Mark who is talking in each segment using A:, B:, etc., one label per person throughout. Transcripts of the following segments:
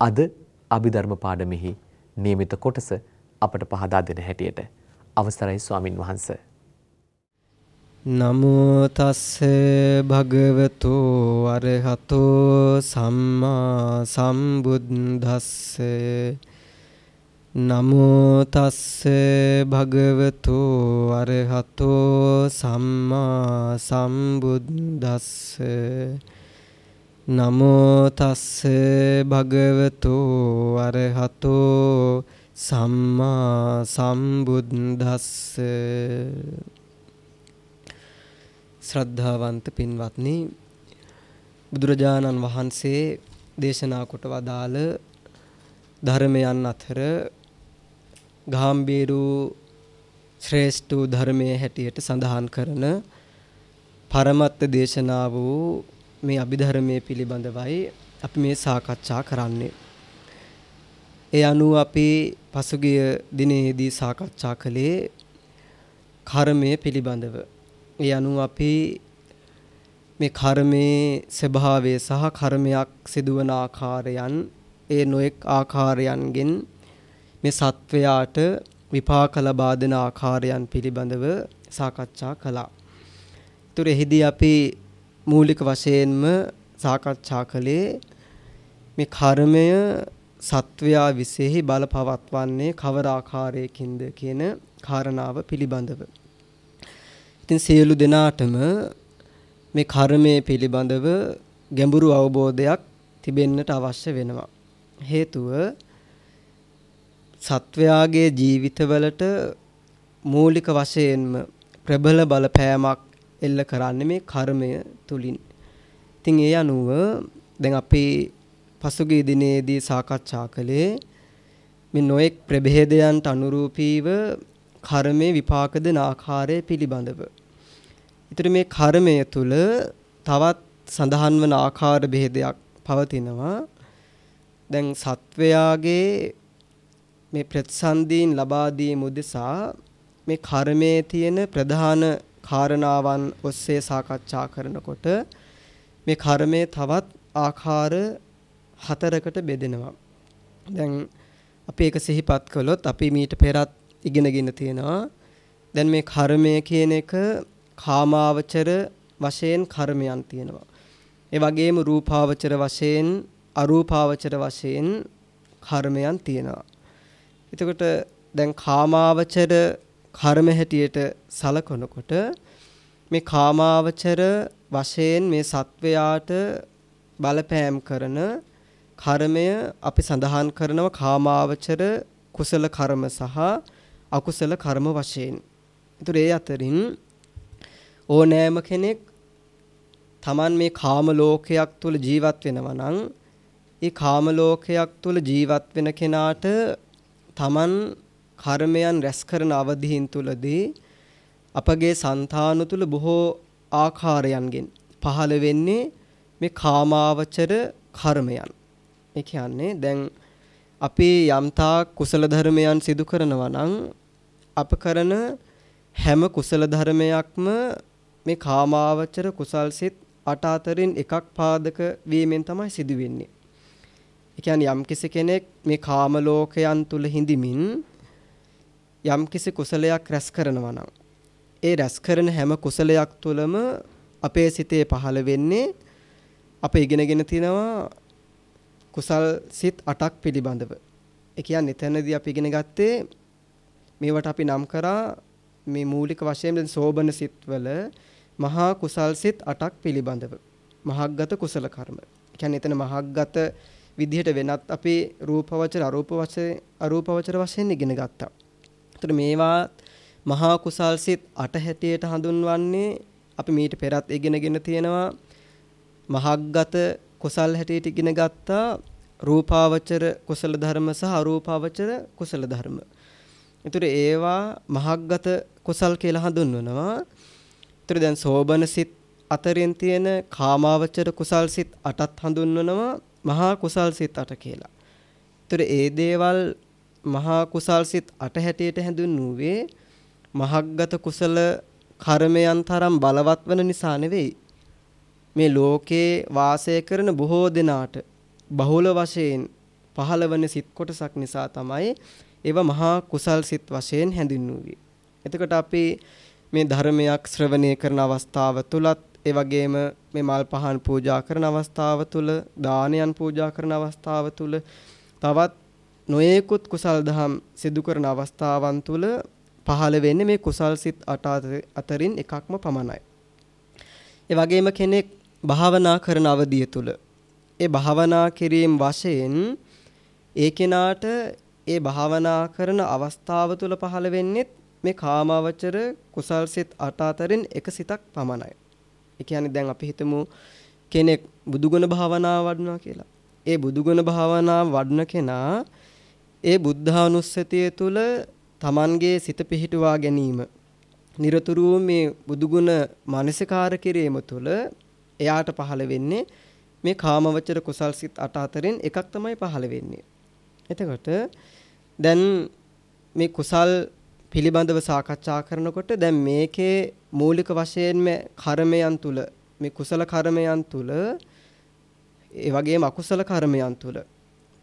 A: අද අභිධර්ම පාඩමෙහි නියමිත කොටස අපට පහදා දෙන හැටියට. අවසරයි ස්වාමින් වහන්ස.
B: නමෝ තස්ස භගවතු අරහතෝ සම්මා සම්බුද්දස්ස. නමෝ තස්ස භගවතු අරහතෝ සම්මා සම්බුද්දස්ස. නමෝ තස්ස භගවතු අරහතෝ සම්මා සම්බුද්දස්ස ශ්‍රද්ධාවන්ත පින්වත්නි බුදුරජාණන් වහන්සේ දේශනා කොට වදාළ ධර්මයන් අතර ගාම්භීරු ශ්‍රේෂ්ඨ ධර්මයේ හැටියට සඳහන් කරන පරමත්ත දේශනාව වූ මේ අභිධර්මයේ පිළිබඳවයි අපි මේ සාකච්ඡා කරන්නේ. ඒ අනුව අපි පසුගිය දිනේදී සාකච්ඡා කළේ කර්මය පිළිබඳව. ඒ අනුව අපි මේ කර්මයේ ස්වභාවය සහ කර්මයක් සිදුවන ආකාරයන් ඒ නොඑක් ආකාරයන්ගෙන් මේ සත්වයාට විපාක ලබා දෙන ආකාරයන් පිළිබඳව සාකච්ඡා කළා. ඒතර එහිදී අපි මූලික වශයෙන්ම සාකච්ඡා කළේ මේ කර්මය සත්වයා විසෙහි බලපවත්වන්නේ කවර ආකාරයකින්ද කියන කාරණාව පිළිබඳව. ඉතින් සියලු දෙනාටම මේ කර්මය පිළිබඳව ගැඹුරු අවබෝධයක් තිබෙන්නට අවශ්‍ය වෙනවා. හේතුව සත්වයාගේ ජීවිතවලට මූලික වශයෙන්ම ප්‍රබල බලපෑමක් එල්ල කරන්නේ මේ කර්මය තුලින්. ඉතින් ඒ අනුව දැන් අපි පසුගිය දිනේදී සාකච්ඡා කළේ මේ නොඑක් ප්‍රභේදයන්ට අනුරූපීව කර්මයේ විපාක දෙන ආකාරය පිළිබඳව. ඊටර මේ කර්මය තුල තවත් සඳහන් වන ආකාර බෙහෙදයක් පවතිනවා. දැන් සත්වයාගේ මේ ප්‍රතිසන්දීන් ලබා දීම උදෙසා මේ කර්මයේ තියෙන ප්‍රධාන කාරණාවන් ඔස්සේ සාකච්ඡා කරනකොට මේ කර්මය තවත් ආකාර හතරකට බෙදෙනවා. දැන් අපි ඒක සිහිපත් කළොත් අපි මීට පෙරත් ඉගෙනගෙන තියෙනවා. දැන් මේ කර්මය කියන එක කාමාවචර වශයෙන් කර්මයන් තියෙනවා. ඒ වගේම රූපාවචර වශයෙන් අරූපාවචර වශයෙන් කර්මයන් තියෙනවා. එතකොට දැන් කාමාවචර කර්ම හැටියට සලකනකොට මේ කාමාවචර වශයෙන් මේ සත්වයාට බලපෑම් කරන කර්මය අපි සඳහන් කරනවා කාමාවචර කුසල කර්ම සහ අකුසල කර්ම වශයෙන්. ඒතර ඒ අතරින් ඕනෑම කෙනෙක් Taman මේ කාම ලෝකයක් තුල ජීවත් වෙනවා නම් ඒ කාම ලෝකයක් තුල ජීවත් වෙන කෙනාට Taman කර්මයන් රැස් කරන අවධීන් තුලදී අපගේ సంతාන තුල බොහෝ ආකාරයන්ගෙන් පහළ වෙන්නේ මේ කාමාවචර කර්මයන්. ඒ කියන්නේ දැන් අපි යම්තා කුසල ධර්මයන් සිදු කරනවා නම් අප කරන හැම කුසල ධර්මයක්ම මේ කාමාවචර කුසල් සිත් අට අතරින් එකක් පාදක වීමෙන් තමයි සිදු වෙන්නේ. ඒ කියන්නේ යම්කිසි කෙනෙක් මේ කාම ලෝකයන් තුල හිඳමින් යම්කිසි කුසලයක් රැස් කරනවා නම් ඒ රැස් කරන හැම කුසලයක් තුළම අපේ සිතේ පහළ වෙන්නේ අප ඉගෙනගෙන තිනවා කුසල් සිත් 8ක් පිළිබඳව. ඒ කියන්නේ එතනදී අපි ඉගෙන ගත්තේ මේවට අපි නම් කරා මේ මූලික වශයෙන් දැන් සෝබන සිත්වල මහා කුසල් සිත් 8ක් පිළිබඳව. මහග්ගත කුසල කර්ම. ඒ කියන්නේ එතන මහග්ගත විදිහට වෙනත් අපි රූපවචර අරූපවචර අරූපවචර වශයෙන් ඉගෙන ගත්තා. ඒතර මේවා මහා කුසල් සිත් 8 හැටියට හඳුන්වන්නේ අපි මීට පෙරත් ඉගෙනගෙන තියෙනවා මහග්ගත කුසල් හැටියට ඉගෙන ගත්තා රූපාවචර කුසල ධර්ම සහ අරූපාවචර කුසල ධර්ම. ඒතර ඒවා මහග්ගත කුසල් කියලා හඳුන්වනවා. ඒතර දැන් සෝබන සිත් අතරින් තියෙන කාමාවචර කුසල් සිත් 8ත් හඳුන්වනවා මහා කුසල් සිත් 8 කියලා. ඒතර ඒ දේවල් මහා කුසල් සිත් 8 හැටියට හැඳුන්වුවේ මහග්ගත කුසල කර්මයන් තරම් බලවත් වෙන නිසා නෙවෙයි. මේ ලෝකේ වාසය කරන බොහෝ දෙනාට බහුල වශයෙන් පහළවන සිත් කොටසක් නිසා තමයි ඒව මහා කුසල් සිත් වශයෙන් හැඳින්වුවේ. එතකොට අපි මේ ධර්මයක් ශ්‍රවණය කරන අවස්ථාව තුලත් ඒ වගේම මේ මල් පහන් පූජා කරන අවස්ථාව තුල දානයන් පූජා කරන අවස්ථාව තුල තවත් නොයෙකුත් කුසල් දහම් සිදු කරන අවස්ථාවන් තුල පහළ වෙන්නේ මේ කුසල් සිත් අතරින් එකක්ම පමණයි. ඒ වගේම කෙනෙක් භාවනා කරන අවධිය තුල ඒ භාවනා කිරීම වශයෙන් ඒ කෙනාට ඒ භාවනා කරන අවස්ථාව තුල පහළ වෙන්නේ මේ කාමාවචර කුසල් සිත් අට අතරින් එක සිතක් පමණයි. ඒ කියන්නේ දැන් අපි හිතමු කෙනෙක් බුදුගුණ භාවනාව වඩනවා කියලා. ඒ බුදුගුණ භාවනාව වඩන කෙනා ඒ බුද්ධානුස්සතිය තුල Tamanගේ සිත පිහිටුවා ගැනීම নিরතුරුව මේ බුදුගුණ මානසිකාර කිරීම තුළ එයාට පහළ වෙන්නේ මේ කාමවචර කුසල් සිත් අට අතරින් එකක් තමයි පහළ වෙන්නේ. එතකොට දැන් මේ කුසල් පිළිබඳව සාකච්ඡා කරනකොට දැන් මේකේ මූලික වශයෙන්ම කර්මයන් තුල මේ කුසල කර්මයන් තුල ඒ වගේම අකුසල කර්මයන් තුල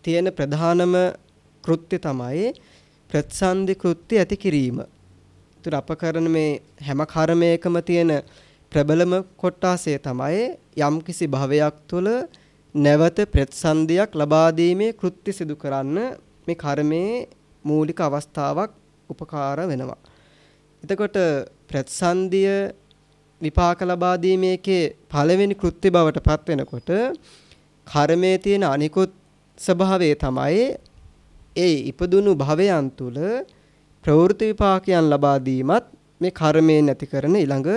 B: තියෙන ප්‍රධානම කෘත්‍ය තමයි ප්‍රතිසන්දි කෘත්‍ය ඇති කිරීම. ඒතර අප කරන මේ හැම කර්මයකම තියෙන ප්‍රබලම කොටාසය තමයි යම්කිසි භවයක් තුළ නැවත ප්‍රතිසන්දියක් ලබා දීමේ කෘත්‍ය සිදු කරන්න මේ කර්මයේ මූලික අවස්ථාවක් උපකාර වෙනවා. එතකොට ප්‍රතිසන්දිය විපාක ලබා දීමේකේ පළවෙනි කෘත්‍ය බවට පත් වෙනකොට කර්මයේ තියෙන අනිකුත් ස්වභාවය තමයි ඒ ඉපදුණු භවයන් තුල ප්‍රවෘත්ති විපාකයන් ලබා දීමත් මේ කර්මයෙන් නැති කරන ඊළඟ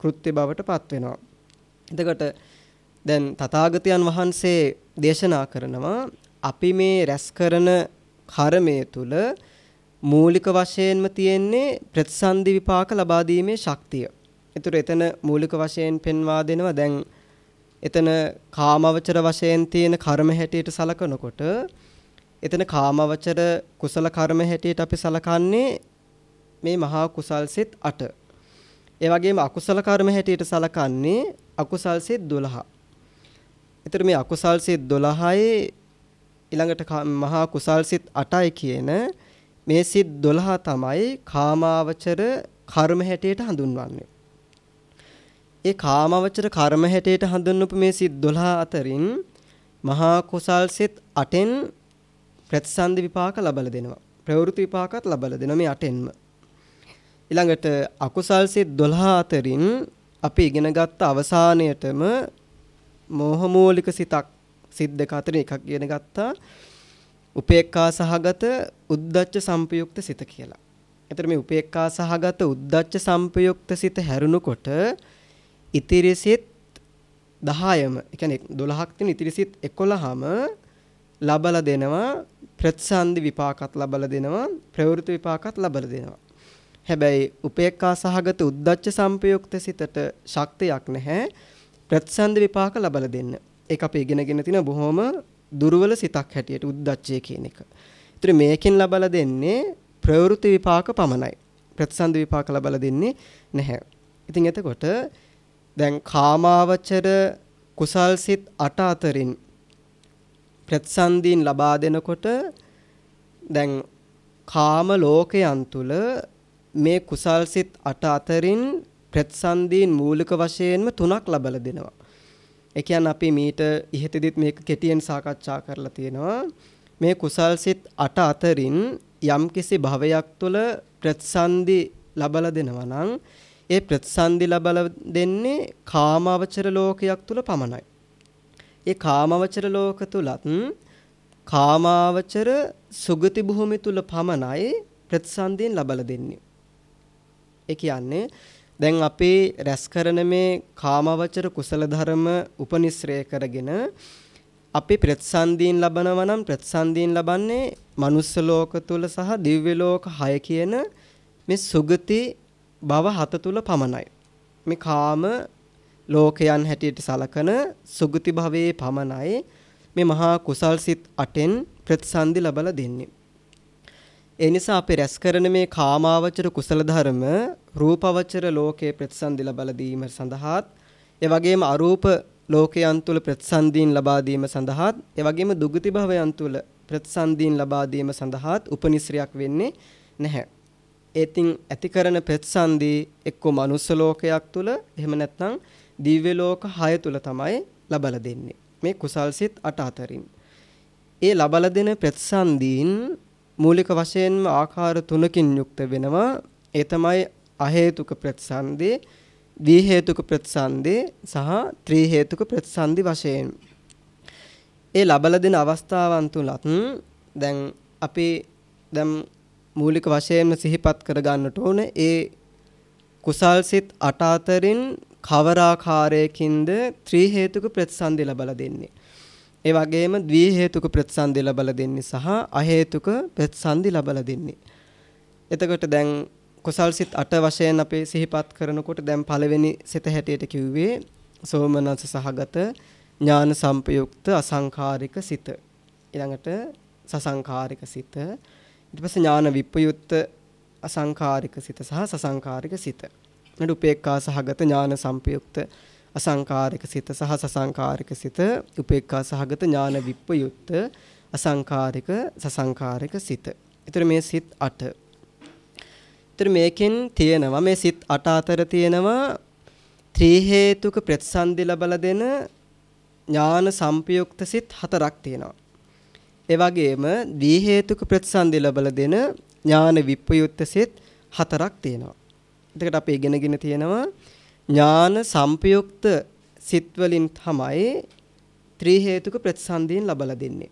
B: කෘත්‍ය බවට පත් වෙනවා. එතකොට දැන් තථාගතයන් වහන්සේ දේශනා කරනවා අපි මේ රැස් කරන කර්මය තුල මූලික වශයෙන්ම තියෙන්නේ ප්‍රතිසන්දි විපාක ලබා දීමේ ශක්තිය. ඒතර එතන මූලික වශයෙන් පෙන්වා දෙනවා දැන් එතන කාමවචර වශයෙන් තියෙන කර්ම හැටියට සලකනකොට එතන කාමවචර කුසල කර්ම හැටියට අපි සලකන්නේ මේ මහා කුසල් සිත් 8. ඒ වගේම අකුසල කර්ම හැටියට සලකන්නේ අකුසල් සිත් 12. ඒතර මේ අකුසල් සිත් 12යි ඊළඟට මහා කුසල් සිත් 8යි කියන මේ සිත් 12 තමයි කාමාවචර කර්ම හැටියට හඳුන්වන්නේ. ඒ කාමවචර කර්ම හැටියට හඳුන්වපු මේ සිත් 12 අතරින් මහා කුසල් සිත් 8න් ප්‍රතිසන්දි විපාක ලබලා දෙනවා. ප්‍රවෘත්ති විපාකත් ලබලා දෙනවා මේ අටෙන්ම. ඊළඟට අකුසල් සිත් 12 අතරින් අපි ඉගෙන ගත්ත අවසානයේටම මෝහ මූලික සිතක් සිත් දෙක අතරින් එකක් ඉගෙන ගත්තා. උපේක්ඛා සහගත උද්දච්ච සංපයුක්ත සිත කියලා. එතන මේ උපේක්ඛා සහගත උද්දච්ච සංපයුක්ත සිත හැරුණකොට ඉතිරි සිත් 10ම, ඒ කියන්නේ 12ක් තියෙන ඉතිරි සිත් 11ම ලබලා දෙනවා ප්‍රතිසන්දි විපාකත් ලබලා දෙනවා ප්‍රවෘත්ති විපාකත් ලබලා දෙනවා හැබැයි උපේක්ඛා සහගත උද්දච්ච සංපයුක්ත සිතට ශක්තියක් නැහැ ප්‍රතිසන්දි විපාක ලබලා දෙන්න ඒක අපි ඉගෙනගෙන තියෙන බොහොම දුර්වල සිතක් හැටියට උද්දච්චය කියන එක. ඒතර මේකෙන් ලබලා දෙන්නේ ප්‍රවෘත්ති විපාක පමණයි. ප්‍රතිසන්දි විපාක ලබලා දෙන්නේ නැහැ. ඉතින් එතකොට දැන් කාමාවචර කුසල් සිත් 8 අතරින් ප්‍රතිසන්දීන් ලබා දෙනකොට දැන් කාම ලෝකයන් තුල මේ කුසල් සිත් අට අතරින් ප්‍රතිසන්දීන් මූලික වශයෙන්ම තුනක් ලබලා දෙනවා. ඒ කියන්නේ අපි මීට ඉහතදීත් මේක කෙටියෙන් සාකච්ඡා කරලා තියෙනවා. මේ කුසල් සිත් 8 අතරින් යම්කිසි භවයක් තුළ ප්‍රතිසන්දි ලබලා දෙනවා නම් ඒ ප්‍රතිසන්දි ලබලා දෙන්නේ කාමවචර ලෝකයක් තුළ පමණයි. ඒ කාමවචර ලෝක තුලත් කාමාවචර සුගති භූමි තුල පමණයි ප්‍රතිසන්දීන් ලබලා දෙන්නේ. ඒ කියන්නේ දැන් අපි රැස් කරන මේ කාමවචර කුසල ධර්ම උපනිශ්‍රය කරගෙන අපි ප්‍රතිසන්දීන් ලබනවා නම් ප්‍රතිසන්දීන් ලබන්නේ මනුස්ස ලෝක තුල සහ දිව්‍ය ලෝක 6 කියන මේ සුගති භව හත තුල පමණයි. මේ කාම ලෝකයන් හැටියට සලකන සුගති භවයේ පමණයි මේ මහා කුසල් සිත් 8න් ප්‍රතිසන්දි ලබලා දෙන්නේ. ඒ නිසා අපි රැස් කරන මේ කාමාවචර කුසල ධර්ම රූපවචර ලෝකයේ ප්‍රතිසන්දි ලබා දීම සඳහාත් ඒ වගේම අරූප ලෝකයන් තුල ප්‍රතිසන්දීන් ලබා දීම සඳහාත් ඒ වගේම දුගති භවයන් තුල ප්‍රතිසන්දීන් ලබා දීම සඳහාත් උපනිශ්‍රයක් වෙන්නේ නැහැ. ඒතින් ඇති කරන ප්‍රතිසන්දී එක්ක මනුස්ස ලෝකයක් තුල එහෙම නැත්නම් දිව්‍ය ලෝක 6 තුල තමයි ලබලා දෙන්නේ. මේ කුසල් සිත් 8 අතරින්. ඒ ලබලා දෙන ප්‍රතිසන්දීන් මූලික වශයෙන්ම ආකාර තුනකින් යුක්ත වෙනවා. ඒ තමයි අහේතුක ප්‍රතිසන්දී, දී හේතුක ප්‍රතිසන්දී සහ ත්‍රි හේතුක ප්‍රතිසන්දි වශයෙන්. ඒ ලබලා දෙන අවස්ථාවන් තුලත් දැන් අපි දැන් මූලික වශයෙන්ම සිහිපත් කර ගන්නට ඕන ඒ කුසල් සිත් 8 අතරින් කවර ආකාරයකින්ද ත්‍රි හේතුක ප්‍රතිසන්දි ලබලා දෙන්නේ. ඒ වගේම ද්වි හේතුක ප්‍රතිසන්දි ලබලා දෙන්නේ සහ අහේතුක ප්‍රතිසන්දි ලබලා දෙන්නේ. එතකොට දැන් කුසල් සිත් 8 වශයෙන් අපි සිහිපත් කරනකොට දැන් පළවෙනි සිත හැටියට කිව්වේ සෝමනස සහගත ඥාන සම්පයුක්ත අසංඛාරික සිත. ඊළඟට සසංඛාරික සිත. ඊට පස්සේ ඥාන විප්‍රයුක්ත අසංඛාරික සිත සහ සසංඛාරික සිත. නඩ උපේක්ඛා සහගත ඥාන සම්පයුක්ත අසංකාරික සිත සහ සසංකාරික සිත උපේක්ඛා සහගත ඥාන විප්පයුක්ත අසංකාරික සසංකාරික සිත. ඊතර මේ සිත් 8. ඊතර මේකෙන් තියෙනවා මේ සිත් 8 අතර තියෙනවා ත්‍රි හේතුක ප්‍රතිසන්දි ලබලා දෙන ඥාන සම්පයුක්ත සිත් හතරක් තියෙනවා. ඒ වගේම දී හේතුක ප්‍රතිසන්දි ලබලා දෙන ඥාන විප්පයුක්ත සිත් හතරක් තියෙනවා. එතකොට අපි ඉගෙනගෙන තියෙනවා ඥාන සම්පයුක්ත සිත් වලින් තමයි ත්‍රි හේතුක ප්‍රතිසන්දීන් ලබලා දෙන්නේ.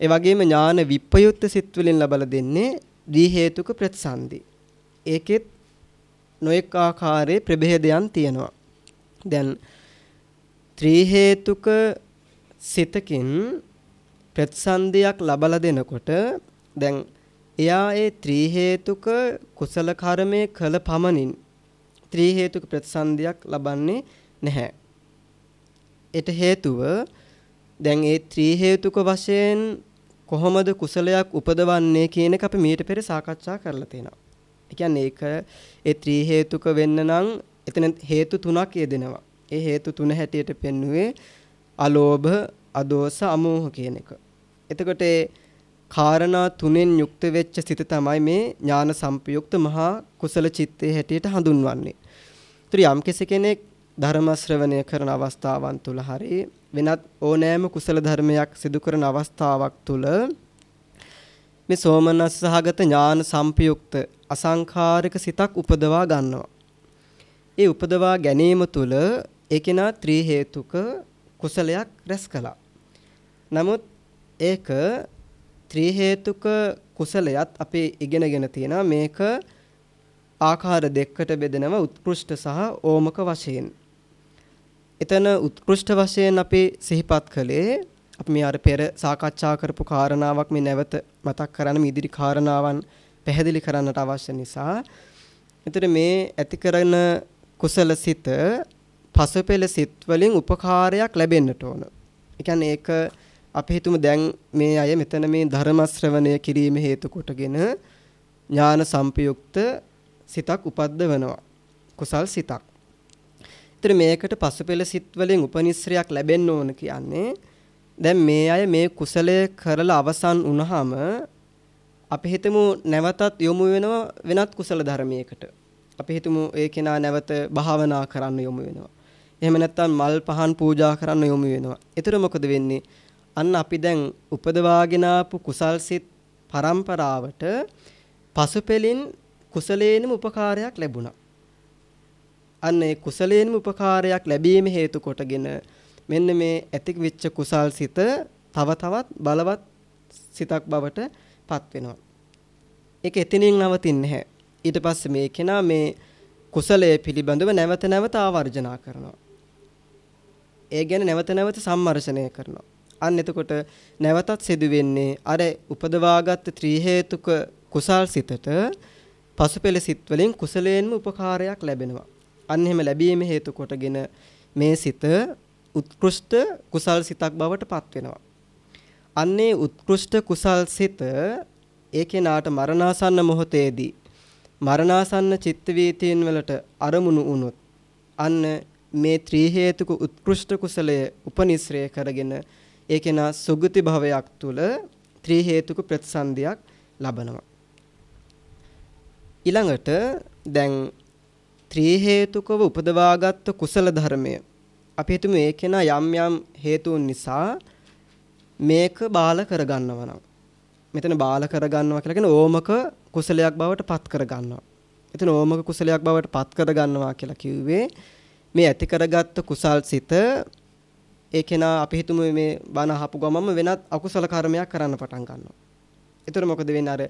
B: ඒ වගේම ඥාන විප්‍රයුක්ත සිත් වලින් ලබලා දෙන්නේ දී හේතුක ප්‍රතිසන්දි. ඒකෙත් නොඑක ආකාරයේ ප්‍රභේදයන් තියෙනවා. දැන් ත්‍රි හේතුක සිතකින් ප්‍රතිසන්දියක් ලබලා දෙනකොට දැන් එයා ඒ ත්‍රි හේතුක කුසල කර්මයේ කළ පමණින් ත්‍රි හේතුක ප්‍රතිසන්දියක් ලබන්නේ නැහැ. ඒට හේතුව දැන් ඒ ත්‍රි හේතුක වශයෙන් කොහොමද කුසලයක් උපදවන්නේ කියන එක අපි මීට පෙර සාකච්ඡා කරලා තියෙනවා. ඒ කියන්නේ ඒක ඒ ත්‍රි හේතුක වෙන්න නම් එතන හේතු තුනක් යෙදෙනවා. ඒ හේතු තුන හැටියට පෙන්වුවේ අලෝභ, අදෝස, අමෝහ කියන එක. එතකොට ඒ කාරණා තුනෙන් යුක්ත වෙච්ච සිත තමයි මේ ඥාන සම්පයුක්ත මහා කුසල චිත්තේ හැටියට හඳුන්වන්නේ. ඒතර යම් කෙනෙක් ධර්ම ශ්‍රවණය කරන අවස්ථාවන් තුල හරි වෙනත් ඕනෑම කුසල ධර්මයක් සිදු කරන අවස්ථාවක් තුල මේ සෝමනස් සහගත ඥාන සම්පයුක්ත අසංඛාරික සිතක් උපදවා ගන්නවා. ඒ උපදවා ගැනීම තුල ඒකේනා ත්‍රි හේතුක කුසලයක් රැස් කළා. නමුත් ඒක ත්‍රි හේතුක කුසලයත් අපි ඉගෙනගෙන තියෙනවා මේක ආකාර දෙකකට බෙදෙනවා උත්කෘෂ්ඨ සහ ඕමක වශයෙන්. එතන උත්කෘෂ්ඨ වශයෙන් අපි සිහිපත් කළේ අපි මේ අර පෙර සාකච්ඡා කරපු කාරණාවක් මේ නැවත මතක් කරන්න මේ ඉදිරි කාරණාවන් පැහැදිලි කරන්නට අවශ්‍ය නිසා. එතන මේ ඇති කරන කුසල සිත පසුපෙළ සිත් වලින් උපකාරයක් ලැබෙන්නට ඕන. ඒ කියන්නේ ඒක අපි හිතමු දැන් මේ අය මෙතන මේ ධර්ම ශ්‍රවණය කිරීම හේතු කොටගෙන ඥාන සම්පයුක්ත සිතක් උපද්දවනවා. කුසල් සිතක්. ඒතර මේකට පසුපෙළ සිත් වලින් උපනිශ්‍රයක් ලැබෙන්න ඕන කියන්නේ දැන් මේ අය මේ කුසලය කරලා අවසන් වුණාම අපි හිතමු නැවතත් යොමු වෙනවා වෙනත් කුසල ධර්මයකට. අපි හිතමු ඒ කෙනා නැවත භාවනා කරන්න යොමු වෙනවා. එහෙම නැත්නම් මල් පහන් පූජා කරන්න යොමු වෙනවා. ඒතර මොකද වෙන්නේ? අන්න අපි දැන් උපදවාගෙන ආපු කුසල්සිත පරම්පරාවට පසුපෙලින් කුසලේනම උපකාරයක් ලැබුණා. අන්න ඒ කුසලේනම උපකාරයක් ලැබීම හේතු කොටගෙන මෙන්න මේ ඇති වෙච්ච කුසල්සිත තව තවත් බලවත් සිතක් බවට පත් වෙනවා. ඒක එතනින් නවතින්නේ නැහැ. ඊට පස්සේ මේ කෙනා මේ කුසලයේ පිළිබඳව නැවත නැවත ආවර්ජනා කරනවා. ඒ ගැන නැවත නැවත සම්මර්ෂණය කරනවා. අන්න එතකොට නැවතත් සිදු වෙන්නේ අර උපදවාගත් ත්‍රි හේතුක කුසල් සිතට පසුපෙළ සිත් වලින් කුසලයෙන්ම උපකාරයක් ලැබෙනවා. අන්න එහෙම ලැබීම හේතු කොටගෙන මේ සිත උත්කෘෂ්ඨ කුසල් සිතක් බවට පත් වෙනවා. අන්නේ උත්කෘෂ්ඨ කුසල් සිත ඒ කෙනාට මරණාසන්න මොහොතේදී මරණාසන්න චිත්ත වීතීන් වලට අරමුණු වුණොත් අන්න මේ ත්‍රි හේතුක උත්කෘෂ්ඨ කුසලය උපනිශ්‍රය කරගෙන ඒ කෙනා සුගති භවයක් තුල ත්‍රි හේතුක ප්‍රතිසන්දියක් ලබනවා. ඊළඟට දැන් ත්‍රි හේතුකව උපදවාගත් කුසල ධර්මය. අපි හිතමු ඒ කෙනා යම් යම් හේතුන් නිසා මේක බාල කරගන්නවා නම්. මෙතන බාල කරගන්නවා කියලා කියන ඕමක කුසලයක් බවට පත් කරගන්නවා. එතන ඕමක කුසලයක් බවට පත් කරගන්නවා කියලා කිව්වේ මේ ඇති කරගත්ත කුසල් සිත ඒ කෙනා අපි හිතමු මේ බණ අහපු ගමම වෙනත් අකුසල කර්මයක් කරන්න පටන් ගන්නවා. එතකොට මොකද වෙන්නේ අර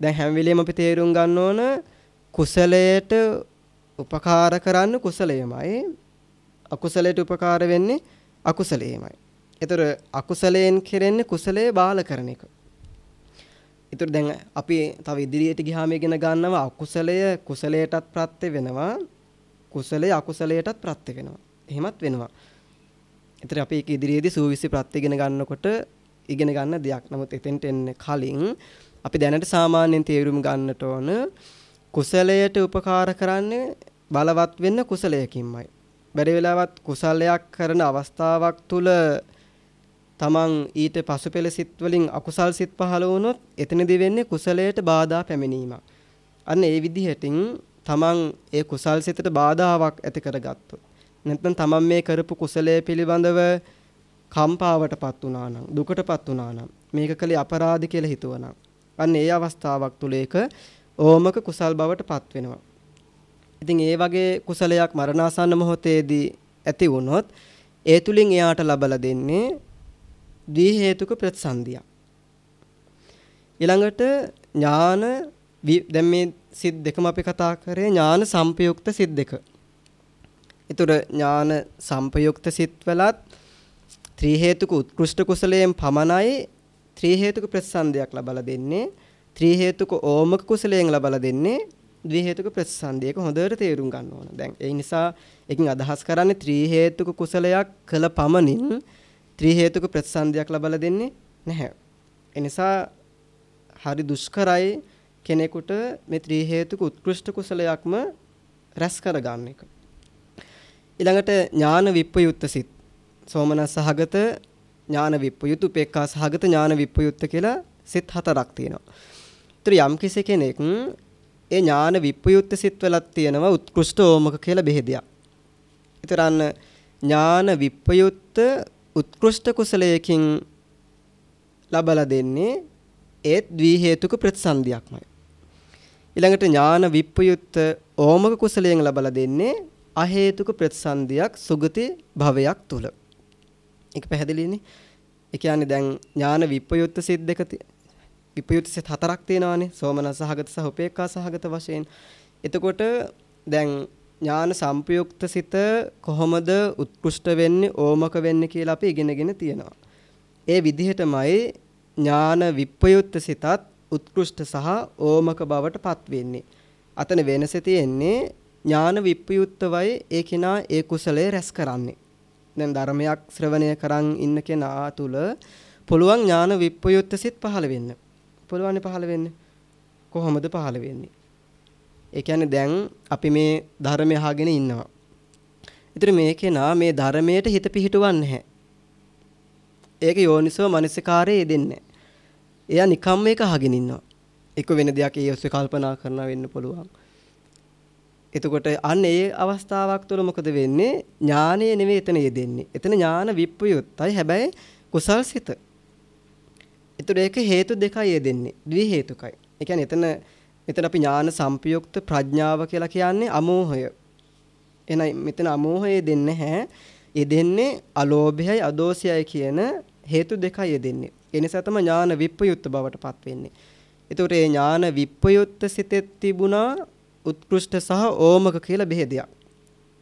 B: දැන් හැම වෙලෙම අපි තේරුම් ගන්න ඕන කුසලයට උපකාර කරන්න කුසලයමයි අකුසලයට උපකාර වෙන්නේ අකුසලයමයි. ඒතර අකුසලයෙන් කෙරෙන්නේ කුසලයේ බාල කරන එක. ඒතර දැන් අපි තව ඉදිරියට ගියාම ඉගෙන ගන්නවා අකුසලය කුසලයටත් ප්‍රත්‍ය වෙනවා. කුසලය අකුසලයටත් ප්‍රත්‍ය වෙනවා. එහෙමත් වෙනවා. ඒතර අපි ඒක ඉදිරියේදී සූවිසි ප්‍රත්‍ය ඉගෙන ගන්නකොට ඉගෙන ගන්න දෙයක්. නමුත් එතෙන්ට එන්න කලින් අපි දැනට සාමාන්‍යයෙන් තේරුම් ගන්නට ඕන කුසලයට උපකාර කරන්නේ බලවත් වෙන්න කුසලයකින්මයි. බැරි වෙලාවත් කුසලයක් කරන අවස්ථාවක් තුල තමන් ඊට පසුපෙළ සිත් වලින් අකුසල් සිත් පහළ වුණොත් එතනදී වෙන්නේ කුසලයට බාධා පැමිණීමක්. අන්න ඒ විදිහටින් තමන් ඒ කුසල් සිතට බාධාවක් ඇති කරගත්තොත් නැත්නම් තමන් මේ කරපු කුසලයේ පිළිබඳව කම්පාවටපත් වුණා නම් දුකටපත් වුණා නම් මේක කලේ අපරාධ කියලා හිතුවනම් අන්න ඒ අවස්ථාවක් තුල ඒක ඕමක කුසල් බවට පත් වෙනවා. ඉතින් ඒ වගේ කුසලයක් මරණාසන්න මොහොතේදී ඇති වුණොත් ඒ තුලින් එයාට ලබලා දෙන්නේ ද්වි හේතුක ප්‍රතිසන්දිය. ඊළඟට ඥාන දැන් මේ සිත් දෙකම අපි කතා කරේ ඥාන සංපයුක්ත සිත් දෙක. ඒතර ඥාන සංපයුක්ත සිත් වලත් ත්‍රි හේතුක උත්කෘෂ්ඨ කුසලයෙන් පමණයි ත්‍රි හේතුක ප්‍රතිසන්දියක් ලබලා දෙන්නේ. ත්‍රි හේතුක ඕමක කුසලයෙන් ලබලා දෙන්නේ ද්වි හේතුක ප්‍රතිසන්දියක හොඳට තේරුම් ගන්න ඕන. දැන් ඒ නිසා එකකින් අදහස් කරන්නේ ත්‍රි හේතුක කුසලයක් කළ පමණින් ත්‍රි හේතුක ප්‍රතිසන්දියක් ලබා දෙන්නේ නැහැ. ඒ නිසා හරි දුෂ්කරයි කෙනෙකුට මේ ත්‍රි හේතුක උත්කෘෂ්ඨ කුසලයක්ම රැස් කරගන්න එක. ඊළඟට ඥාන විප්පයුත්ත සිත්. සෝමනස් සහගත ඥාන විප්පයුත් උපේක්ඛා සහගත ඥාන විප්පයුත්ත කියලා සිත් හතරක් තියෙනවා. ඒතර යම් කෙනෙක් ඒ ඥාන විප්පයුත්ත සිත්වලක් තියෙනවා උත්කෘෂ්ඨ ඕමක කියලා බෙහෙදයක්. ඊතරන්න ඥාන විප්පයුත්ත උත්කෘෂ්ඨ කුසලයකින් ලබලා දෙන්නේ ඒත් ද්වි හේතුක ප්‍රතිසන්දියක්මයි. ඊළඟට ඥාන විප්පයුත්ත ඕමක කුසලයෙන් ලබලා දෙන්නේ අ හේතුක ප්‍රතිසන්දියක් සුගති භවයක් තුල. ඒක පැහැදිලිනේ. ඒ කියන්නේ දැන් ඥාන විප්පයුත්ත සිත් දෙක විපයුත්සිත හතරක් තියෙනවානේ සෝමනස් සහගත සහ උපේක්ඛා සහගත වශයෙන්. එතකොට දැන් ඥාන සම්පයුක්ත සිත කොහොමද උත්කෘෂ්ඨ වෙන්නේ ඕමක වෙන්නේ කියලා අපි ඉගෙනගෙන තියෙනවා. ඒ විදිහටමයි ඥාන විප්‍රයුක්ත සිතත් උත්කෘෂ්ඨ සහ ඕමක බවට පත් වෙන්නේ. අතන වෙනස තියෙන්නේ ඥාන විප්‍රයුක්තවයි ඒ කෙනා ඒ කුසලයේ රැස් කරන්නේ. දැන් ධර්මයක් ශ්‍රවණය කරන් ඉන්න කෙනා තුල පුළුවන් ඥාන විප්‍රයුක්ත සිත් පහළ වෙන්න. පුළුවන් පහළ වෙන්න. කොහොමද පහළ වෙන්නේ? ඒ කියන්නේ දැන් අපි මේ ධර්මය අහගෙන ඉන්නවා. ඒතර මේකේ නා මේ ධර්මයට හිත පිහිටවන්නේ නැහැ. ඒක යෝනිසෝ මනසිකාරයේ යෙදෙන්නේ එයා නිකම් මේක අහගෙන ඉන්නවා. එක වෙන දෙයක් ඒ ඔස්සේ කල්පනා කරනවා වෙන්න පුළුවන්. එතකොට අන්න ඒ අවස්ථාවක් තුළ මොකද වෙන්නේ? ඥානය නෙවෙයි එතන යෙදෙන්නේ. එතන ඥාන විප්‍රයුක්තයි. හැබැයි කුසල් සිත. ඒතර ඒක හේතු දෙකයි යෙදෙන්නේ. ද්වි හේතුකයි. ඒ කියන්නේ එතන මෙතන අපි ඥාන සංපයුක්ත ප්‍රඥාව කියලා කියන්නේ අමෝහය. එහෙනම් මෙතන අමෝහය දෙන්නේ නැහැ. යෙදෙන්නේ අලෝභයයි අදෝසයයි කියන හේතු දෙකයි යෙදෙන්නේ. ඒ නිසා තමයි ඥාන විප්‍රයුක්ත බවට පත් වෙන්නේ. ඒතකොට මේ ඥාන විප්‍රයුක්ත සිතෙත් තිබුණා උත්කෘෂ්ඨ සහ ඕමක කියලා බෙහෙදයක්.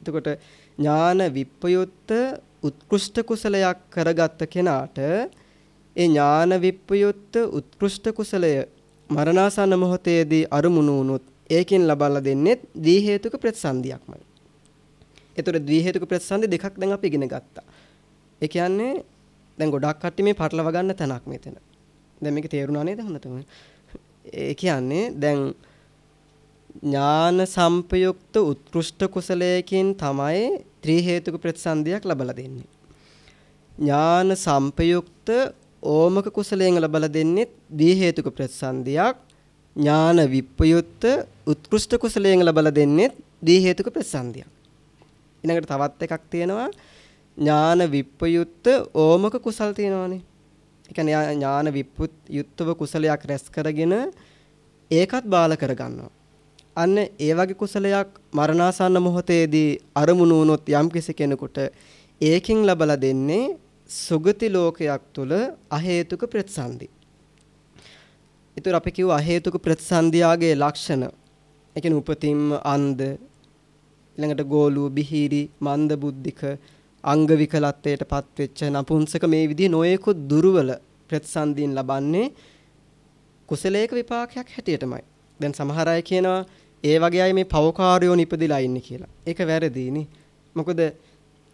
B: එතකොට ඥාන විප්‍රයුක්ත උත්කෘෂ්ඨ කුසලයක් කරගත්ත කෙනාට ඒ ඥාන විප්‍රයුක්ත උත්කෘෂ්ඨ කුසලය මරණාසන්න මොහොතේදී අරුමුණු වුණොත් ඒකෙන් ලබලා දෙන්නේ දී හේතුක ප්‍රතිසන්දියක්මයි. ඒතර දී හේතුක ප්‍රතිසන්දි දෙකක් දැන් අපි ඉගෙන ගත්තා. ඒ කියන්නේ දැන් ගොඩක් කට්ටිය මේ පටලව ගන්න තැනක් මෙතන. දැන් මේක තේරුණා නේද හොඳටම? ඒ කියන්නේ දැන් ඥාන සම්පයුක්ත උත්කෘෂ්ඨ කුසලයකින් තමයි ත්‍රි හේතුක ප්‍රතිසන්දියක් ලබලා දෙන්නේ. ඥාන සම්පයුක්ත ඕමක කුසලයෙන් ලබලා දෙන්නේ දී හේතුක ප්‍රතිසන්දියක්. ඥාන විප්පයුත්ත උත්කෘෂ්ඨ කුසලයෙන් ලබලා දෙන්නේ දී හේතුක ප්‍රතිසන්දියක්. ඊළඟට තවත් එකක් තියෙනවා ඥාන විප්පයුත්ත ඕමක කුසල් තියෙනවානේ. ඒ කියන්නේ ඥාන විප්පයුත්තව කුසලයක් රැස් කරගෙන ඒකත් බාල කරගන්නවා. අන්න ඒ වගේ කුසලයක් මරණාසන්න මොහොතේදී අරමුණු වුණොත් යම්කිසි කෙනෙකුට ඒකින් ලබලා දෙන්නේ සුගති ලෝකයක් තුල අහේතුක ප්‍රතිසන්දි. ඊතර අපි කිව්ව අහේතුක ප්‍රතිසන්දියාගේ ලක්ෂණ. ඒ කියන්නේ උපතින්ම අන්ධ ඊළඟට ගෝලු බිහිරි මන්ද බුද්ධික අංග විකලත්වයට පත්වෙච්ච නපුංසක මේ විදිහේ නොයෙකුත් දුර්වල ප්‍රතිසන්දීන් ලබන්නේ කුසලයක විපාකයක් හැටියටමයි. දැන් සමහර අය කියනවා ඒ වගේ අය මේ පවකාරයෝ නිපදිලා ඉන්නේ කියලා. ඒක වැරදීනේ. මොකද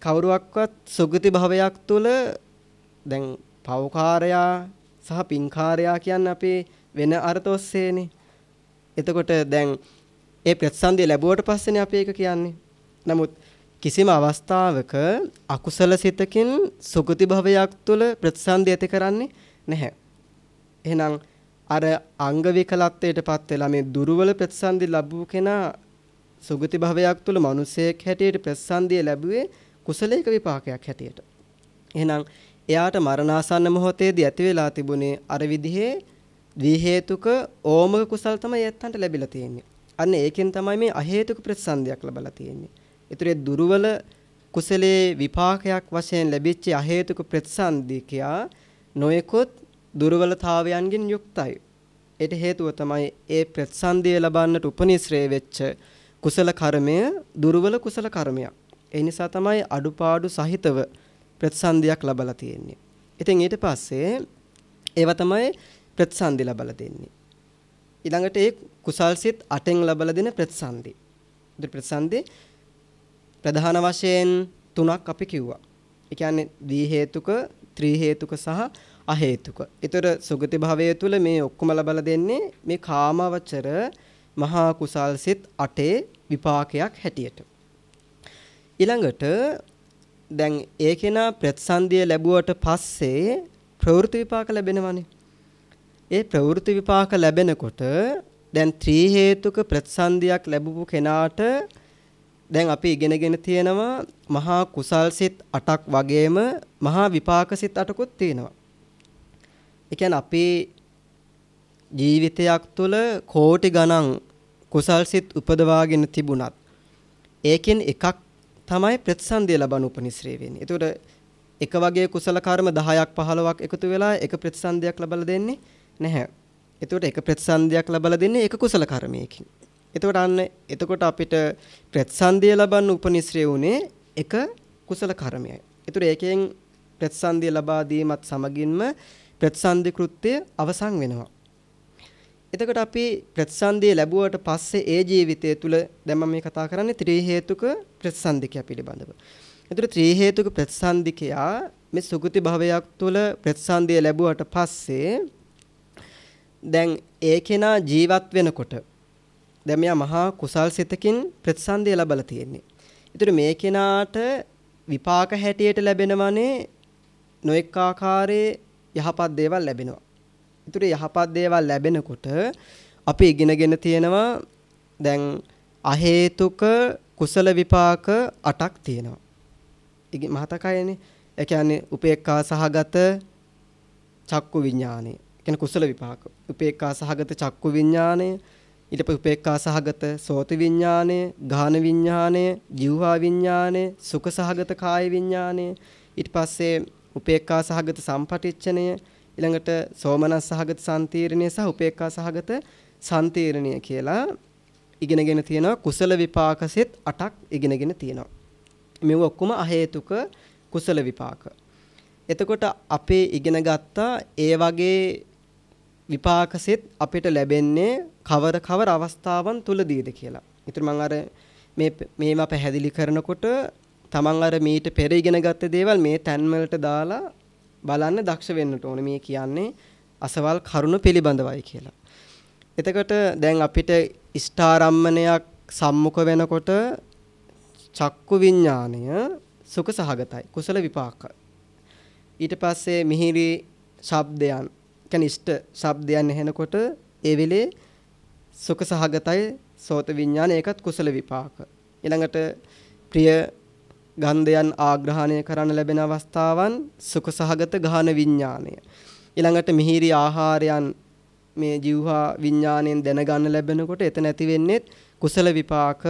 B: කවුරුවක්වත් සුගති භවයක් තුළ දැන් පවකාරයා සහ පින්කාරයා කියන්නේ අපේ වෙන අර්ථ ඔස්සේනේ. එතකොට දැන් ඒ ප්‍රතිසන්දිය ලැබුවට පස්සේනේ අපි ඒක කියන්නේ. නමුත් කිසිම අවස්ථාවක අකුසල සිතකින් සුගති භවයක් තුළ ප්‍රතිසන්දිය ඇති කරන්නේ නැහැ. එහෙනම් අර අංග විකලත්වයටපත් වෙලා මේ දුර්වල ප්‍රතිසන්දි ලැබුව කෙනා සුගති භවයක් තුළ මිනිසෙක් හැටියට ප්‍රතිසන්දිය ලැබුවේ කුසලයක විපාකයක් හැටියට. එහෙනම් එයාට මරණාසන්න මොහොතේදී ඇති වෙලා තිබුණේ අර විදිහේ ද්වි හේතුක ඕමක කුසල් තමයි යත්තන්ට ලැබිලා තියෙන්නේ. අන්න ඒකෙන් තමයි මේ අහේතුක ප්‍රතිසන්දියක් ලැබලා තියෙන්නේ. ඒතරේ දුර්වල කුසලයේ විපාකයක් වශයෙන් ලැබිච්ච අහේතුක ප්‍රතිසන්දිකයා නොයෙකුත් දුර්වලතාවයන්ගෙන් යුක්තයි. ඒට හේතුව තමයි ඒ ප්‍රතිසන්දිය ලබන්නට උපනිශ්‍රේ වෙච්ච කුසල කර්මය දුර්වල කුසල කර්මයක්. ඒ නිසා තමයි අඩුපාඩු සහිතව ප්‍රතිසන්දියක් ලබලා තියෙන්නේ. ඉතින් ඊට පස්සේ ඒව තමයි ප්‍රතිසන්දි ලබලා දෙන්නේ. ඊළඟට ඒ කුසල්සිත 8න් ලබලා දෙන ප්‍රතිසන්දි. ඉතින් ප්‍රතිසන්දි ප්‍රධාන වශයෙන් තුනක් අපි කිව්වා. ඒ කියන්නේ දී හේතුක, ත්‍රි හේතුක සහ අහේතුක. ඊතර සුගති භවය තුල මේ ඔක්කොම ලබලා දෙන්නේ මේ කාමවචර මහා කුසල්සිත 8 විපාකයක් හැටියට. ඊළඟට දැන් ඒකේනා ප්‍රතිසන්දිය ලැබුවට පස්සේ ප්‍රවෘත්ති විපාක ලැබෙනවනේ. ඒ ප්‍රවෘත්ති විපාක ලැබෙනකොට දැන් ත්‍රි හේතුක ප්‍රතිසන්දියක් ලැබුණු කෙනාට දැන් අපි ඉගෙනගෙන තියෙනවා මහා කුසල් සිත් 8ක් වගේම මහා විපාක සිත් 8කුත් තියෙනවා. ඒ කියන්නේ අපේ ජීවිතයක් තුළ කෝටි ගණන් කුසල් සිත් උපදවාගෙන තිබුණත් ඒකෙන් එකක් තමයි ප්‍රතිසන්දිය ලබන උපනිශ්‍රේ වෙන්නේ. ඒතකොට එක වගේ කුසල කර්ම 10ක් 15ක් එකතු වෙලා එක ප්‍රතිසන්දියක් ලබලා දෙන්නේ නැහැ. එතකොට එක ප්‍රතිසන්දියක් ලබලා දෙන්නේ එක කුසල කර්මයකින්. එතකොට අන්න එතකොට අපිට ප්‍රතිසන්දිය ලබන්න උපනිශ්‍රේ උනේ එක කුසල කර්මයයි. එතකොට ඒකෙන් ප්‍රතිසන්දිය ලබා දීමත් සමගින්ම ප්‍රතිසන්දි කෘත්‍ය අවසන් වෙනවා. එතකොට අපි ප්‍රතිසන්දිය ලැබුවට පස්සේ ඒ ජීවිතය තුළ දැන් මම මේ කතා කරන්නේ ත්‍රි හේතුක ප්‍රතිසන්දිකය පිළිබඳව. එතකොට ත්‍රි හේතුක ප්‍රතිසන්දිකයා මේ සුගති භවයක් තුළ ප්‍රතිසන්දිය ලැබුවට පස්සේ දැන් ඒ කෙනා ජීවත් වෙනකොට දැන් මෙයා මහා කුසල් සිතකින් ප්‍රතිසන්දිය ලැබලා තියෙන්නේ. ඒතර මේ කෙනාට විපාක හැටියට ලැබෙනවනේ නොඑක ආකාරයේ යහපත් දේවල් ලැබෙනවා. ඒතර යහපත් දේවල් ලැබෙනකොට අපි ඉගෙනගෙන තියෙනවා දැන් අහේතුක කුසල විපාක 8ක් තියෙනවා. ඉතින් මහතකයනේ. ඒ කියන්නේ උපේක්ඛා සහගත චක්කු විඥානය. කියන්නේ කුසල විපාක. උපේක්ඛා සහගත චක්කු විඥානය, ඊට පස්සේ උපේක්ඛා සහගත සෝත විඥානය, ගාහන විඥානය, જીවහා විඥානය, සුඛ සහගත කාය විඥානය, ඊට පස්සේ උපේක්ඛා සහගත සම්පටිච්ඡනය, ඊළඟට සෝමනස් සහගත සම්තීර්ණය සහ උපේක්ඛා සහගත සම්තීර්ණය කියලා ඉගෙනගෙන තියෙනවා කුසල විපාක සෙත් 8ක් ඉගෙනගෙන තියෙනවා. මේව ඔක්කොම අහේතුක කුසල විපාක. එතකොට අපේ ඉගෙන ගත්තා ඒ වගේ විපාක සෙත් අපිට ලැබෙන්නේ කවර කවර අවස්ථාවන් තුලදීද කියලා. ඊටර මම අර මේ මේවා පැහැදිලි කරනකොට තමන් අර මීට පෙර ඉගෙන ගත්ත දේවල් මේ තැන් වලට දාලා බලන්න දක්ෂ වෙන්නට ඕනේ මේ කියන්නේ අසවල් කරුණ පිළිබඳවයි කියලා. එතකොට දැන් අපිට ඉෂ්ඨාරම්මණයක් සම්මුඛ වෙනකොට චක්කු විඥාණය සුඛ සහගතයි කුසල විපාක. ඊට පස්සේ මිහිරි ශබ්දයන් කියන්නේ ඉෂ්ඨ ශබ්දයන් ඇහෙනකොට ඒ වෙලේ සුඛ සහගතයි සෝත විඥාන ඒකත් කුසල විපාක. ඊළඟට ප්‍රිය ගන්ධයන් ආග්‍රහණය කරන්න ලැබෙන අවස්ථාවන් සුඛ සහගත ගාහන විඥානය. ඊළඟට මිහිරි ආහාරයන් මේ જીවහා විඥාණයෙන් දැනගන්න ලැබෙනකොට එතන ඇති වෙන්නේ කුසල විපාක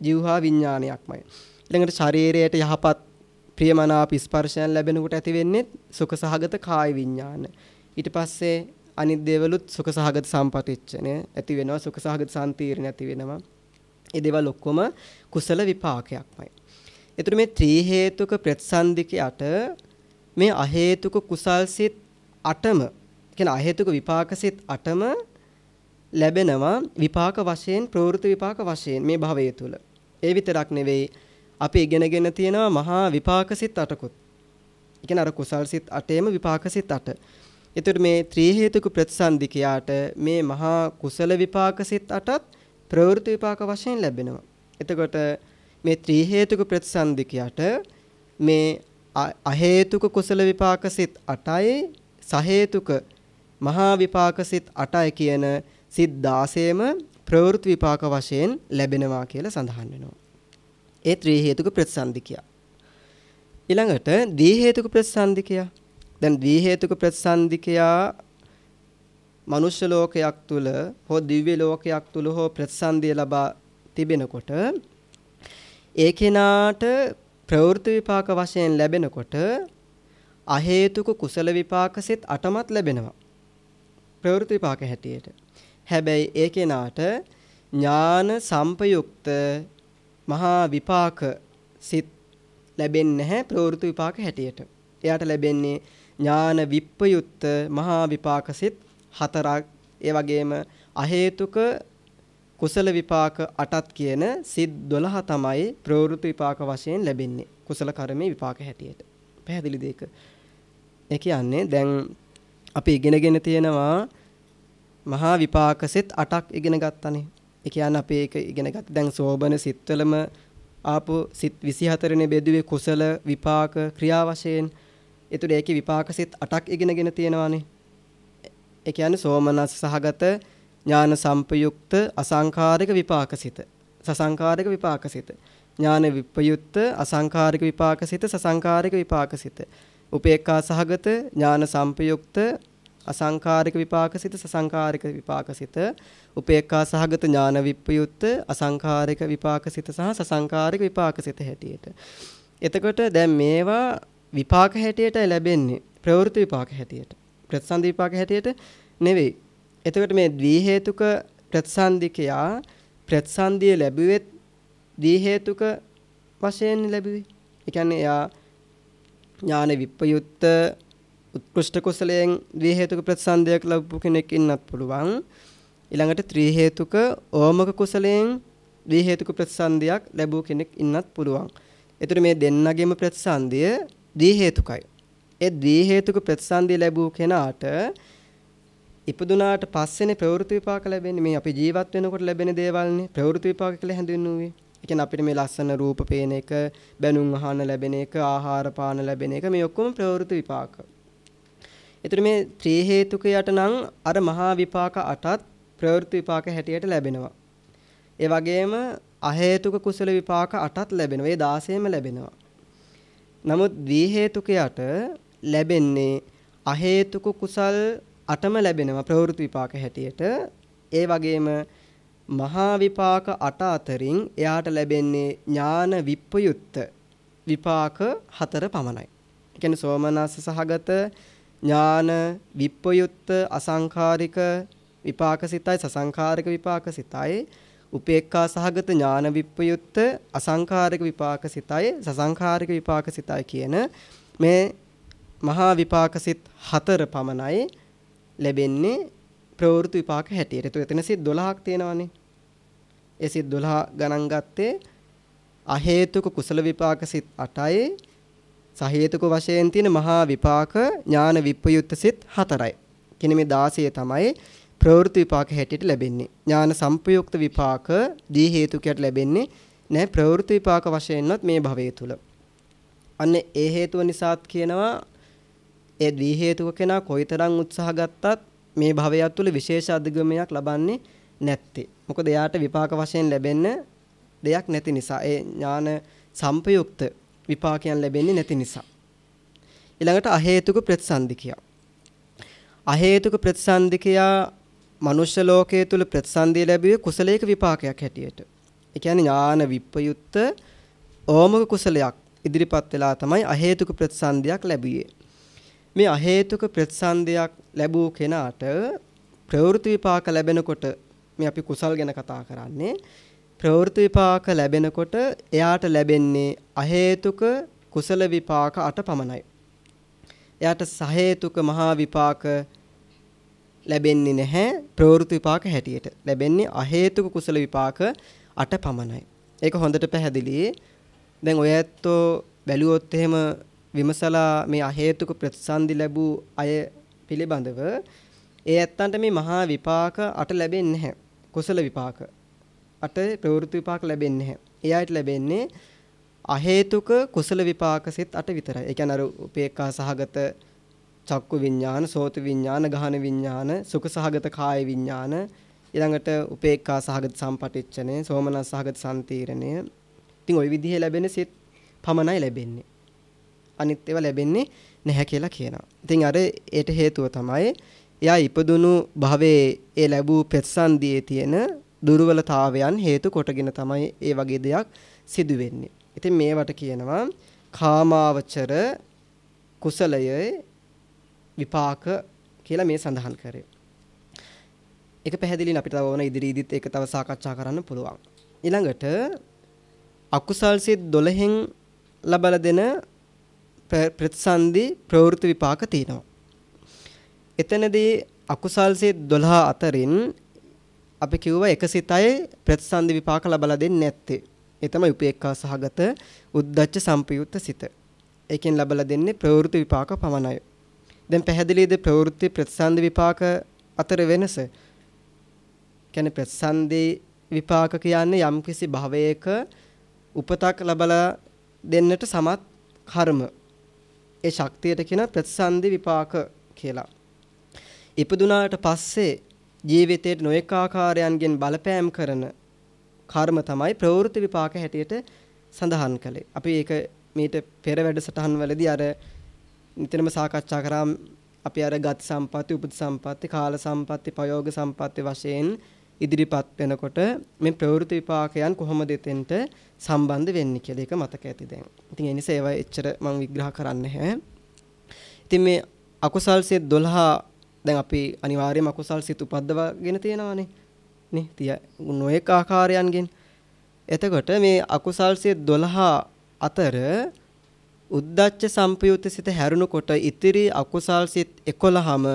B: જીවහා විඥානයක්මයි. ඊළඟට ශරීරයට යහපත් ප්‍රියමනාප ස්පර්ශයන් ලැබෙනකොට ඇති වෙන්නේ සුඛ සහගත කාය විඥාන. ඊට පස්සේ අනිත් දේවලුත් සුඛ සහගත සම්පටිච්ඡනය ඇති වෙනවා සුඛ සහගත සම්තීර්ණ ඇති වෙනවා. ඒ දේවල් ඔක්කොම කුසල විපාකයක්මයි. එතකොට මේ ත්‍රි හේතුක ප්‍රතිසන්දිකයට මේ අහේතුක කුසල් සිත් 8ම කියන්නේ අහේතුක විපාක සිත් 8ම ලැබෙනවා විපාක වශයෙන් ප්‍රවෘත්ති විපාක වශයෙන් මේ භවය තුල. ඒ විතරක් නෙවෙයි අපි ඉගෙනගෙන තියෙනවා මහා විපාක සිත් 8කුත්. ඒ කියන්නේ අර කුසල් සිත් 8ේම විපාක සිත් 8. එතකොට මේ ත්‍රි හේතුක ප්‍රතිසන්දිකයාට මේ මහා කුසල විපාක සිත් 8ත් ප්‍රවෘත්ති විපාක වශයෙන් ලැබෙනවා. එතකොට මේ ත්‍රි හේතුක ප්‍රතිසන්දිකයට මේ අහේතුක කුසල විපාක සිත් 8යි සහේතුක මහා විපාක සිත් 8යි කියන සිත් 16ම ප්‍රවෘත්ති විපාක වශයෙන් ලැබෙනවා කියලා සඳහන් වෙනවා. ඒ ත්‍රි හේතුක ප්‍රතිසන්දිකය. ඊළඟට දී හේතුක ප්‍රතිසන්දිකය. දැන් දී හේතුක ප්‍රතිසන්දිකයා මනුෂ්‍ය ලෝකයක් තුල හෝ දිව්‍ය ලෝකයක් තුල හෝ ප්‍රතිසන්දිය ලබා තිබෙනකොට ඒ කෙනාට ප්‍රවෘත්ති විපාක වශයෙන් ලැබෙනකොට අහේතුක කුසල විපාක සෙත් අටමත් ලැබෙනවා. ප්‍රවෘත්ති විපාක හැටියට. හැබැයි ඒ කෙනාට ඥාන සම්පයුක්ත මහා විපාක සිත් ලැබෙන්නේ නැහැ ප්‍රවෘත්ති විපාක හැටියට. එයාට ලැබෙන්නේ ඥාන විප්පයුත්ත මහා විපාක සිත් හතරක් ඒ වගේම අහේතුක කුසල විපාක 8ක් කියන සිත් 12 තමයි ප්‍රවෘත්ති විපාක වශයෙන් ලැබෙන්නේ කුසල කර්මයේ විපාක හැටියට. පැහැදිලිද ඒක? ඒ කියන්නේ දැන් අපි ඉගෙනගෙන තියෙනවා මහා විපාක සිත් 8ක් ඉගෙන ගත්තානේ. ඒ කියන්නේ අපි ඒක ඉගෙන ගත්ත දැන් සෝබන සිත්වලම ආපු සිත් 24නේ බෙදුවේ කුසල විපාක ක්‍රියා වශයෙන්. ඒතර ඒකේ විපාක සිත් 8ක් ඉගෙනගෙන තියෙනවානේ. ඒ කියන්නේ සෝමනස් සහගත ඥාන සම්පයුක්ත අසංඛාරික විපාකසිත සසංඛාරික විපාකසිත ඥාන විපයුක්ත අසංඛාරික විපාකසිත සසංඛාරික විපාකසිත උපේක්ඛා සහගත ඥාන සම්පයුක්ත අසංඛාරික විපාකසිත සසංඛාරික විපාකසිත උපේක්ඛා සහගත ඥාන විපයුක්ත අසංඛාරික විපාකසිත සහ සසංඛාරික විපාකසිත හැටියට. එතකොට දැන් මේවා විපාක හැටියට ලැබෙන්නේ ප්‍රවෘත්ති විපාක හැටියට. ප්‍රතිසන්දි විපාක හැටියට නෙවෙයි. එතකොට මේ ද්වි හේතුක ප්‍රතිසන්දිකයා ප්‍රතිසන්දිය ලැබුවෙත් ද්වි හේතුක වශයෙන් ලැබුවේ. ඒ කියන්නේ එයා ඥාන විප්පයුත්ත උත්කෘෂ්ඨ කුසලයෙන් ද්වි හේතුක ප්‍රතිසන්දියක් ලැබපු කෙනෙක් ඉන්නත් පුළුවන්. ඊළඟට ත්‍රි හේතුක ඕමක කුසලයෙන් ද්වි හේතුක ප්‍රතිසන්දියක් ලැබූ කෙනෙක් ඉන්නත් පුළුවන්. ඒතර මේ දෙන්නගේම ප්‍රතිසන්දිය ද්වි හේතුකයි. ඒ ද්වි හේතුක ප්‍රතිසන්දිය ලැබූ කෙනාට ඉපදුනාට පස්සේනේ ප්‍රවෘත්ති විපාක ලැබෙන්නේ. මේ අපි ජීවත් වෙනකොට ලැබෙන දේවල්නේ ප්‍රවෘත්ති විපාක කියලා හැඳින්වුවේ. ඒ කියන්නේ අපිට මේ ලස්සන රූප පේන එක, බැනුම් අහන්න ලැබෙන එක, ආහාර පාන ලැබෙන එක මේ ඔක්කොම ප්‍රවෘත්ති විපාක. ඒතර මේ ත්‍රි හේතුකයට නම් අර මහා විපාක අටත් ප්‍රවෘත්ති විපාක හැටියට ලැබෙනවා. ඒ වගේම අහේතුක කුසල විපාක 8ක් ලැබෙනවා. ඒ 16ම ලැබෙනවා. නමුත් ද්වි හේතුකයට ලැබෙන්නේ අහේතුක කුසල් 8ම ලැබෙනවා ප්‍රවෘත්ති විපාක හැටියට. ඒ වගේම මහා විපාක 8 අතරින් එයාට ලැබෙන්නේ ඥාන විප්පයුත්ත විපාක 4 පමණයි. ඒ කියන්නේ සෝමනස්ස සහගත ඥාන විප්පයුත්ත අසංඛාරික විපාකසිතයි සසංඛාරික විපාකසිතයි උපේක්ඛා සහගත ඥාන විප්පයුත්ත අසංඛාරික විපාකසිතයි සසංඛාරික විපාකසිතයි කියන මේ මහා විපාකසිත හතර පමණයි ලැබෙන්නේ ප්‍රවෘත්ති විපාක හැටියට. ඒත් එතන සිත් 12ක් තියෙනවානේ. ඒ සිත් 12 ගණන් ගත්තේ අහේතුක කුසල විපාක සිත් 8යි සහේතුක වශයෙන් තියෙන මහා විපාක ඥාන විප්පයුත්ත සිත් 4යි. කියන මේ 16 තමයි ප්‍රවෘත්ති විපාක හැටියට ලැබෙන්නේ. ඥාන සංපයුක්ත විපාක දී හේතුකයට ලැබෙන්නේ නැහැ ප්‍රවෘත්ති විපාක වශයෙන්වත් මේ භවයේ තුල. අන්න ඒ හේතුව නිසාත් කියනවා ඒ දී හේතුක කෙනා කොයිතරම් උත්සාහ ගත්තත් මේ භවය තුළ විශේෂ අධිගමයක් ලබන්නේ නැත්තේ. මොකද එයාට විපාක වශයෙන් ලැබෙන්න දෙයක් නැති නිසා. ඒ ඥාන සංපයුක්ත විපාකයන් ලැබෙන්නේ නැති නිසා. ඊළඟට අහේතුක ප්‍රතිසන්දිකියා. අහේතුක ප්‍රතිසන්දිකියා මනුෂ්‍ය ලෝකයේ තුල ප්‍රතිසන්දිය ලැබුවේ කුසලයක විපාකයක් හැටියට. ඒ කියන්නේ ඥාන විප්පයුත්ත ඕමක කුසලයක් ඉදිරිපත් වෙලා තමයි අහේතුක ප්‍රතිසන්දියක් ලැබුවේ. මේ අහේතුක ප්‍රතිසන්දියක් ලැබූ කෙනාට ප්‍රවෘත්ති විපාක ලැබෙනකොට මේ අපි කුසල් ගැන කතා කරන්නේ ප්‍රවෘත්ති විපාක ලැබෙනකොට එයාට ලැබෙන්නේ අහේතුක කුසල විපාක 8 පමණයි. එයාට සහේතුක මහා විපාක ලැබෙන්නේ නැහැ ප්‍රවෘත්ති විපාක හැටියට. ලැබෙන්නේ අහේතුක කුසල විපාක 8 පමණයි. ඒක හොඳට පැහැදිලි. දැන් ඔය ඇත්තෝ බැලුවොත් එහෙම විමසලා මේ අහේතුක ප්‍රතිසන්දි ලැබූ අය පිළිබඳව ඒ ඇත්තන්ට මේ මහා විපාක අට ලැබෙන්නේ නැහැ. කුසල විපාක අට ප්‍රවෘත්ති විපාක ලැබෙන්නේ නැහැ. ඒ අයට ලැබෙන්නේ අහේතුක කුසල විපාක සිත් අට විතරයි. ඒ කියන්නේ අර උපේක්ඛා සහගත චක්කු විඤ්ඤාණ, සෝත විඤ්ඤාණ, ගහන විඤ්ඤාණ, සුඛ සහගත කාය විඤ්ඤාණ, ඊළඟට උපේක්ඛා සහගත සම්පටිච්ඡනය, සෝමනස් සහගත සම්තීරණය. ඉතින් ওই විදිහේ ලැබෙන සිත් පමණයි ලැබෙන්නේ. අනිත් ඒවා ලැබෙන්නේ නැහැ කියලා කියනවා. ඉතින් අර ඒට හේතුව තමයි එයා ඉපදුණු භවයේ ඒ ලැබූ ප්‍රතිසන්දියේ තියෙන දුර්වලතාවයන් හේතු කොටගෙන තමයි ඒ වගේ දෙයක් සිදු වෙන්නේ. ඉතින් මේවට කියනවා කාමාවචර කුසලයේ විපාක කියලා මේ සඳහන් කරේ. ඒක පැහැදිලිනේ අපිට තව ඕන ඉදිරියේදීත් ඒක තව සාකච්ඡා කරන්න පුළුවන්. ඊළඟට අකුසල් සිත් 12න් ලබලා දෙන ප්‍රතිසන්දි ප්‍රවෘත්ති විපාක තියෙනවා. එතනදී අකුසල් සිත් 12 අතරින් අපි කිව්වා එක සිතයි ප්‍රතිසන්දි විපාක ලබලා දෙන්නේ නැත්තේ. ඒ තමයි උපේක්ඛා සහගත උද්දච්ච සම්පයුක්ත සිත. ඒකෙන් ලබලා දෙන්නේ ප්‍රවෘත්ති විපාක පමණයි. දැන් පැහැදිලිද ප්‍රවෘත්ති ප්‍රතිසන්දි විපාක අතර වෙනස? කියන්නේ ප්‍රතිසන්දි විපාක කියන්නේ යම්කිසි භවයක උපතක් ලබලා දෙන්නට සමත් කර්ම ඒ ශක්තියට කියන ප්‍රතිසන්දි විපාක කියලා. ඉපදුනාට පස්සේ ජීවිතයේ නොඑක ආකාරයන්ගෙන් බලපෑම් කරන කර්ම තමයි ප්‍රවෘත්ති විපාක හැටියට සඳහන් කළේ. අපි ඒක මීට පෙර වැඩසටහන් වලදී අර නිතරම සාකච්ඡා කරා අපි අර ගති සම්පatti, උපති සම්පatti, කාල සම්පatti, ප්‍රයෝග සම්පatti වශයෙන් ඉදිරිපත් වෙනකොට මේ ප්‍රවෘත්ති විපාකයන් කොහොමද එතෙන්ට සම්බන්ධ වෙන්නේ කියලා ඒක මතක ඇති දැන්. ඉතින් ඒ නිසා ඒවා එච්චර මම විග්‍රහ කරන්නේ නැහැ. ඉතින් මේ අකුසල් සිත් 12 දැන් අපි අනිවාර්යයෙන්ම අකුසල් සිත් උපද්දවගෙන තියෙනවානේ. නේ? තිය නොඑක ආකාරයන්ගෙන්. එතකොට මේ අකුසල් සිත් 12 අතර උද්දච්ච සම්පයුත් සිත හැරුණකොට ඉතිරි අකුසල් සිත් 11ම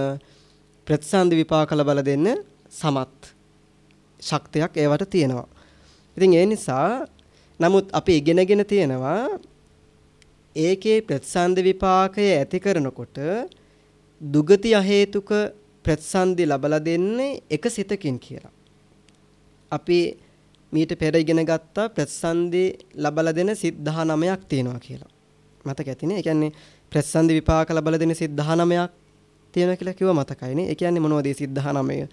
B: ප්‍රතිසන්දි විපාක ලබා දෙන්න සමත් ශක්තියක් ඒවට තියෙනවා. ඉතින් ඒ නිසා නමුත් අපි ඉගෙනගෙන තියෙනවා ඒකේ ප්‍රතිසන්දි විපාකය ඇති කරනකොට දුගති අහේතුක ප්‍රතිසන්දි ලබලා දෙන්නේ එක සිතකින් කියලා. අපි මීට පෙර ඉගෙන ගත්තා ප්‍රතිසන්දි ලබලා දෙන සිත් 19ක් තියෙනවා කියලා. මතක ඇතිනේ. ඒ කියන්නේ ප්‍රතිසන්දි විපාක ලබලා දෙන සිත් 19ක් තියෙනවා කියලා කිව්ව මතකයිනේ. ඒ කියන්නේ මොනවද මේ සිත් 19?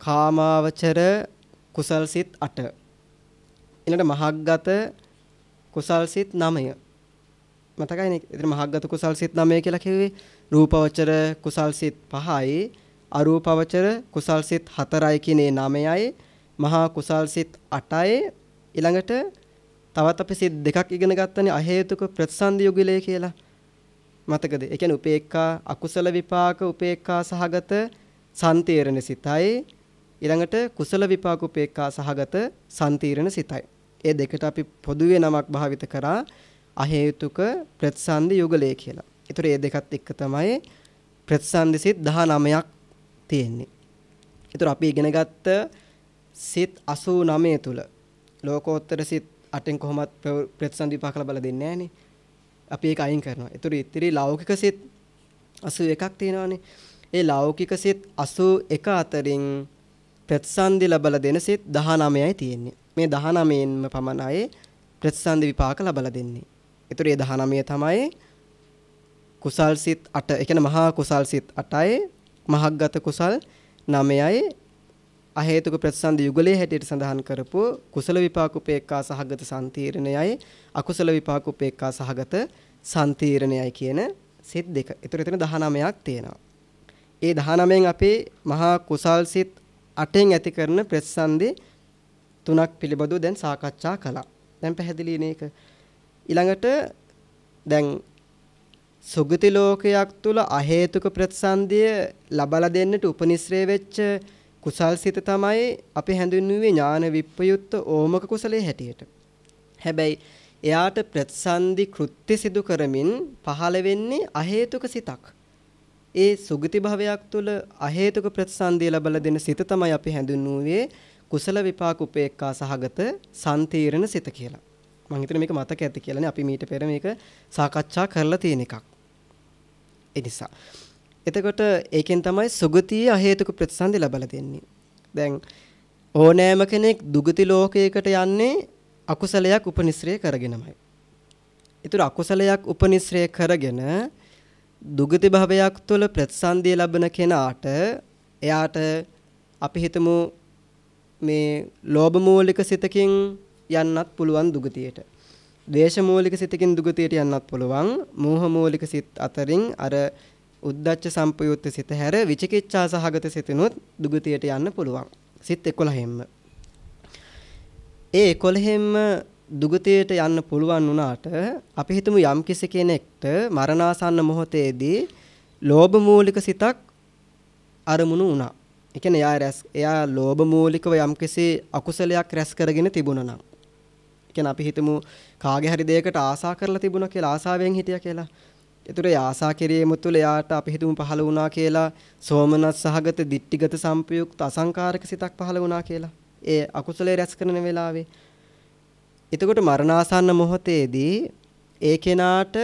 B: කාමාවචර කුසල් සිත් 8. ඊළඟට මහග්ගත කුසල් සිත් 9. මතකයිනේ. ඉතින් මහග්ගත කුසල් සිත් 9 කියලා කිව්වේ රූපවචර කුසල් සිත් 5යි අරූපවචර කුසල් සිත් 4යි කියන 9යි මහා කුසල් සිත් 8යි ඊළඟට තවත් අපි සිත් දෙකක් ඉගෙන ගත්තනේ අහේතුක ප්‍රතිසන්දි යුගලයේ කියලා. මතකද? ඒ කියන්නේ උපේක්ඛා අකුසල විපාක උපේක්ඛා සහගත සම්තීරණ සිතයි ඊළඟට කුසල විපාක උපේක්ඛා සහගත සම්තීරණ සිතයි. ඒ දෙකට අපි පොදුවේ නමක් භාවිත කරා අහේතුක ප්‍රතිසන්දි යුගලයේ කියලා. ඒතර මේ දෙකත් එක්ක තමයි ප්‍රතිසන්දි සිත් 19ක් තියෙන්නේ. ඒතර අපි ඉගෙන ගත්ත සිත් 89 තුල ලෝකෝත්තර සිත් 8න් කොහොමත් ප්‍රතිසන්දි විපාක ලබා දෙන්නේ නැහනේ. අපි ඒක අයින් කරනවා. ඒතර ඉතිරි ලෞකික සිත් 81ක් තියෙනවානේ. ඒ ලෞකික සිත් 81 අතරින් ප්‍රතිසන්දි ලබලා දෙන සිත් 19යි තියෙන්නේ. මේ 19න්ම පමණයි ප්‍රතිසන්දි විපාක ලබලා දෙන්නේ. ඒතර ඒ 19 තමයි කුසල් සිත් 8. ඒ කියන්නේ මහා කුසල් සිත් 8යි මහග්ගත කුසල් 9යි අහේතුක ප්‍රතිසන්දි යුගලයේ හැටියට සඳහන් කරපු කුසල විපාක උපේක්ඛා සහගත සම්තීරණයයි අකුසල විපාක උපේක්ඛා සහගත සම්තීරණයයි කියන සිත් දෙක. ඒතර එතන 19ක් තියෙනවා. ඒ 19න් අපේ මහා කුසල් සිත් 8න් ඇති කරන ප්‍රතිසන්දි තුනක් පිළිබඳව දැන් සාකච්ඡා කළා. දැන් පැහැදිලි නේක. ඊළඟට දැන් සුගති ලෝකයක් තුල අහේතුක ප්‍රතිසන්දිය ලබලා දෙන්නට උපනිශ්‍රේ වෙච්ච කුසල් සිත තමයි අපි හැඳින්වුවේ ඥාන විප්පයුත්ත ඕමක කුසලයේ හැටියට. හැබැයි එයාට ප්‍රතිසන්දි කෘත්‍ය සිදු කරමින් පහළ වෙන්නේ අහේතුක සිතක්. ඒ සුගති භවයක් තුල අහේතුක ප්‍රතිසන්දිය ලබලා දෙන සිත තමයි අපි හැඳින්වුවේ කුසල විපාක උපේක්ඛා සහගත සම්තීරණ සිත කියලා. මම හිතන්නේ මේක මතක ඇති කියලානේ අපි මීට පෙර මේක සාකච්ඡා කරලා තියෙන එකක්. ඒ නිසා එතකොට ඒකෙන් තමයි සුගතිය අහේතුක ප්‍රතිසන්දි ලබලා දෙන්නේ. දැන් ඕනෑම කෙනෙක් දුගති ලෝකයකට යන්නේ අකුසලයක් උපනිශ්‍රය කරගෙනමයි. ඒතර අකුසලයක් උපනිශ්‍රය කරගෙන දුගති භවයක් තුළ ප්‍රතිසන්දිය ලබන කෙනාට එයාට අපි හිතමු මේ ලෝභ මූලික සිතකින් යන්නත් පුළුවන් දුගතියට. ද්වේෂ මූලික සිතකින් දුගතියට යන්නත් පුළුවන්. මෝහ මූලික සිත අතරින් අර උද්දච්ච සම්පයුත්ත සිත හැර විචිකිච්ඡා සහගත සිතනොත් දුගතියට යන්න පුළුවන්. සිත් 11ෙම්ම. ඒ 11ෙම්ම දුගතියට යන්න පුළුවන් වුණාට අපි හිතමු යම් කිසි කෙනෙක්ට මරණාසන්න මොහොතේදී ලෝභ මූලික සිතක් අරමුණු වුණා. ඒ කියන්නේ එයා රැස් එයා ලෝභ මූලිකව යම් කිසි අකුසලයක් රැස් කරගෙන තිබුණා නම්. ඒ කියන්නේ අපි හිතමු කාගේ හරි දෙයකට ආසා කරලා තිබුණා කියලා ආසාවෙන් හිටියා කියලා. ඒතර ඒ ආසා කිරීම තුළ එයාට අපි හිතමු පහළ වුණා කියලා සෝමනස් සහගත දිට්ටිගත සම්පයුක්ත අසංකාරක සිතක් පහළ වුණා කියලා. ඒ අකුසලයේ රැස් කරන වෙලාවේ. එතකොට මරණාසන්න මොහොතේදී ඒ කෙනාට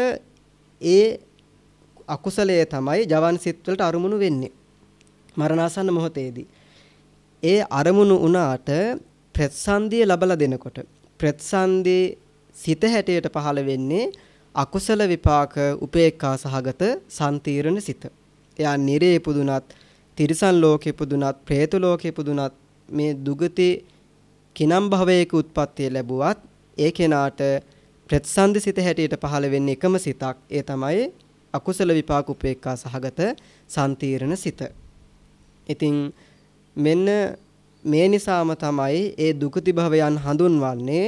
B: ඒ අකුසලයේ තමයි ජවන් සිත් වලට අරුමුණු වෙන්නේ. මරණාසන්න මොහොතේදී. ඒ අරමුණු වුණාට ප්‍රතිසන්දිය ලබලා දෙනකොට ප්‍රතිසන්දී සිත හැටියට පහළ වෙන්නේ අකුසල විපාක උපේක්ඛා සහගත සම්තීරණ සිත. එයා නිරේ පුදුනත්, තිරිසන් ලෝකේ පුදුනත්, പ്രേත ලෝකේ පුදුනත් මේ දුගති කිනම් භවයක උත්පත්තිය ලැබුවත් ඒ කෙනාට ප්‍රතිසන්දි සිත හැටියට පහළ වෙන්නේ එකම සිතක්. ඒ තමයි අකුසල විපාක උපේක්ඛා සහගත සම්තීරණ සිත. ඉතින් මෙන්න මේ නිසාම තමයි ඒ දුගති භවයන් හඳුන්වන්නේ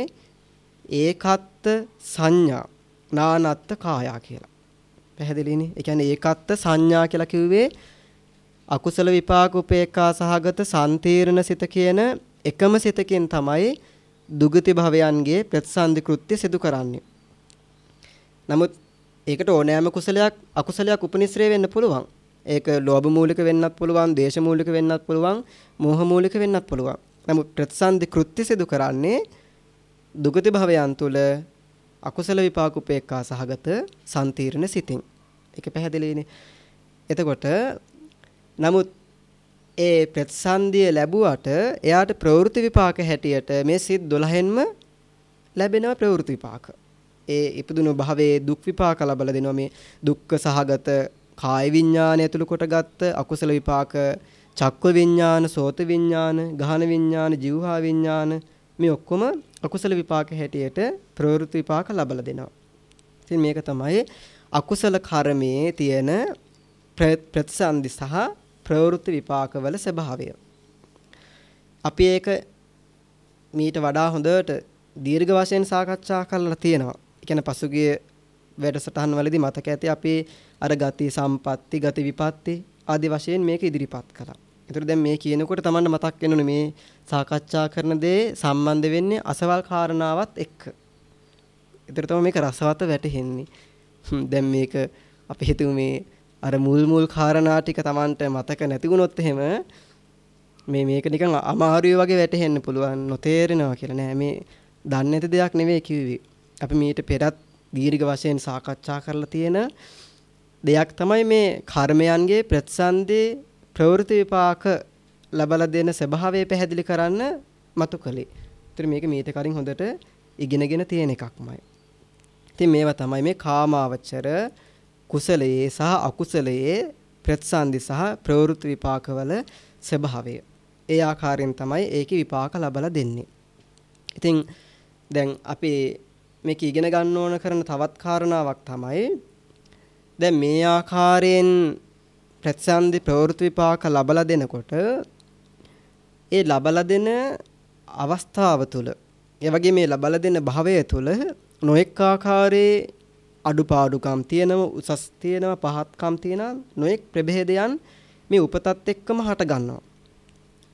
B: ඒකත්ත සංඥා නානත්ත කායා කියලා. පැහැදිලිනේ? ඒ කියන්නේ ඒකත්ත සංඥා කියලා කිව්වේ අකුසල විපාක උපේක්ඛා සහගත සම්තීර්ණ සිත කියන එකම සිතකින් තමයි දුගති භවයන්ගේ ප්‍රතිසන්දි කෘත්‍ය සිදු කරන්නේ. නමුත් ඒකට ඕනෑම කුසලයක් අකුසලයක් උපනිශ්‍රේ වෙන්න පුළුවන්. ඒක ලෝභ මූලික වෙන්නත් පුළුවන්, දේශ මූලික වෙන්නත් පුළුවන්, මෝහ මූලික වෙන්නත් පුළුවන්. නමුත් ප්‍රතිසන්දි කෘත්‍ය සිදු කරන්නේ දුගති භවයන් තුල අකුසල විපාක උපේක්ඛා සහගත සම්තීර්ණ සිතින්. ඒක පැහැදිලිනේ. එතකොට නමුත් ඒ ප්‍රතිසන්දිය ලැබුවට එයාට ප්‍රවෘත්ති විපාක හැටියට මේ සිත් 12න්ම ලැබෙනවා ප්‍රවෘත්ති විපාක. ඒ ඉපදුණු භවයේ දුක් විපාක ලබලා දෙනවා මේ දුක්ඛ සහගත කාය විඥානය ඇතුළු කොටගත් අකුසල විපාක චක්ක විඥාන, සෝත විඥාන, ගහන විඥාන, જીවහා විඥාන මේ ඔක්කොම අකුසල විපාක හැටියට ප්‍රවෘත්ති විපාක ලබලා දෙනවා. ඉතින් මේක තමයි අකුසල කර්මයේ තියෙන ප්‍රතිසන්දි සහ ප්‍රවෘත්ති විපාකවල ස්වභාවය. අපි ඒක මීට වඩා හොඳට දීර්ඝ වශයෙන් සාකච්ඡා කරලා තියෙනවා. ඒ කියන්නේ පසුගිය වැඩසටහන් වලදී මතක ඇති අපි අර ගති සම්පatti ගති විපatti ආදී වශයෙන් මේක ඉදිරිපත් කළා. ඒතර දැන් මේ කියනකොට Tamanne මතක් වෙනුනේ මේ සාකච්ඡා කරන දේ සම්බන්ධ වෙන්නේ අසවල් කාරණාවත් එක්ක. ඒතර තමයි මේක රසවත වැටහෙන්නේ. දැන් මේක අපි හිතුව මේ අර මුල් මුල් කාරණා ටික Tamanට මතක නැති වුණොත් එහෙම මේ මේක නිකන් අමාරුයි වගේ වැටහෙන්න පුළුවන් නොතේරෙනවා කියලා නෑ මේ දන්නේ නැති දෙයක් නෙවෙයි කිව්වේ. අපි මීට පෙරත් දීර්ඝ වශයෙන් සාකච්ඡා කරලා තියෙන දෙයක් තමයි මේ කර්මයන්ගේ ප්‍රතිසන්දේ ප්‍රවෘත්ති විපාක ලබලා දෙන ස්වභාවය පැහැදිලි කරන්න මතු කළේ. ඒතර මේක මීට කලින් හොඳට ඉගෙනගෙන තියෙන එකක්මයි. ඉතින් මේවා තමයි මේ කාමාවචර කුසලයේ සහ අකුසලයේ ප්‍රතිසන්දි සහ ප්‍රවෘත්ති විපාකවල ස්වභාවය. ඒ ආකාරයෙන් තමයි ඒකේ විපාක ලබලා දෙන්නේ. ඉතින් දැන් අපි මේක ඉගෙන ගන්න ඕන කරන තවත් කාරණාවක් තමයි දැන් මේ ආකාරයෙන් ප්‍රතිසන්දි ප්‍රවෘත්ති විපාක ලබලා දෙනකොට ඒ ලබලා දෙන අවස්ථාව තුළ ඒ වගේ මේ ලබලා දෙන භවය තුළ නොඑක් ආකාරයේ අඩුපාඩුකම් තියෙනවා උසස් තියෙනවා පහත්කම් තියෙනවා නොඑක් ප්‍රභේදයන් මේ උපතත් එක්කම හට ගන්නවා.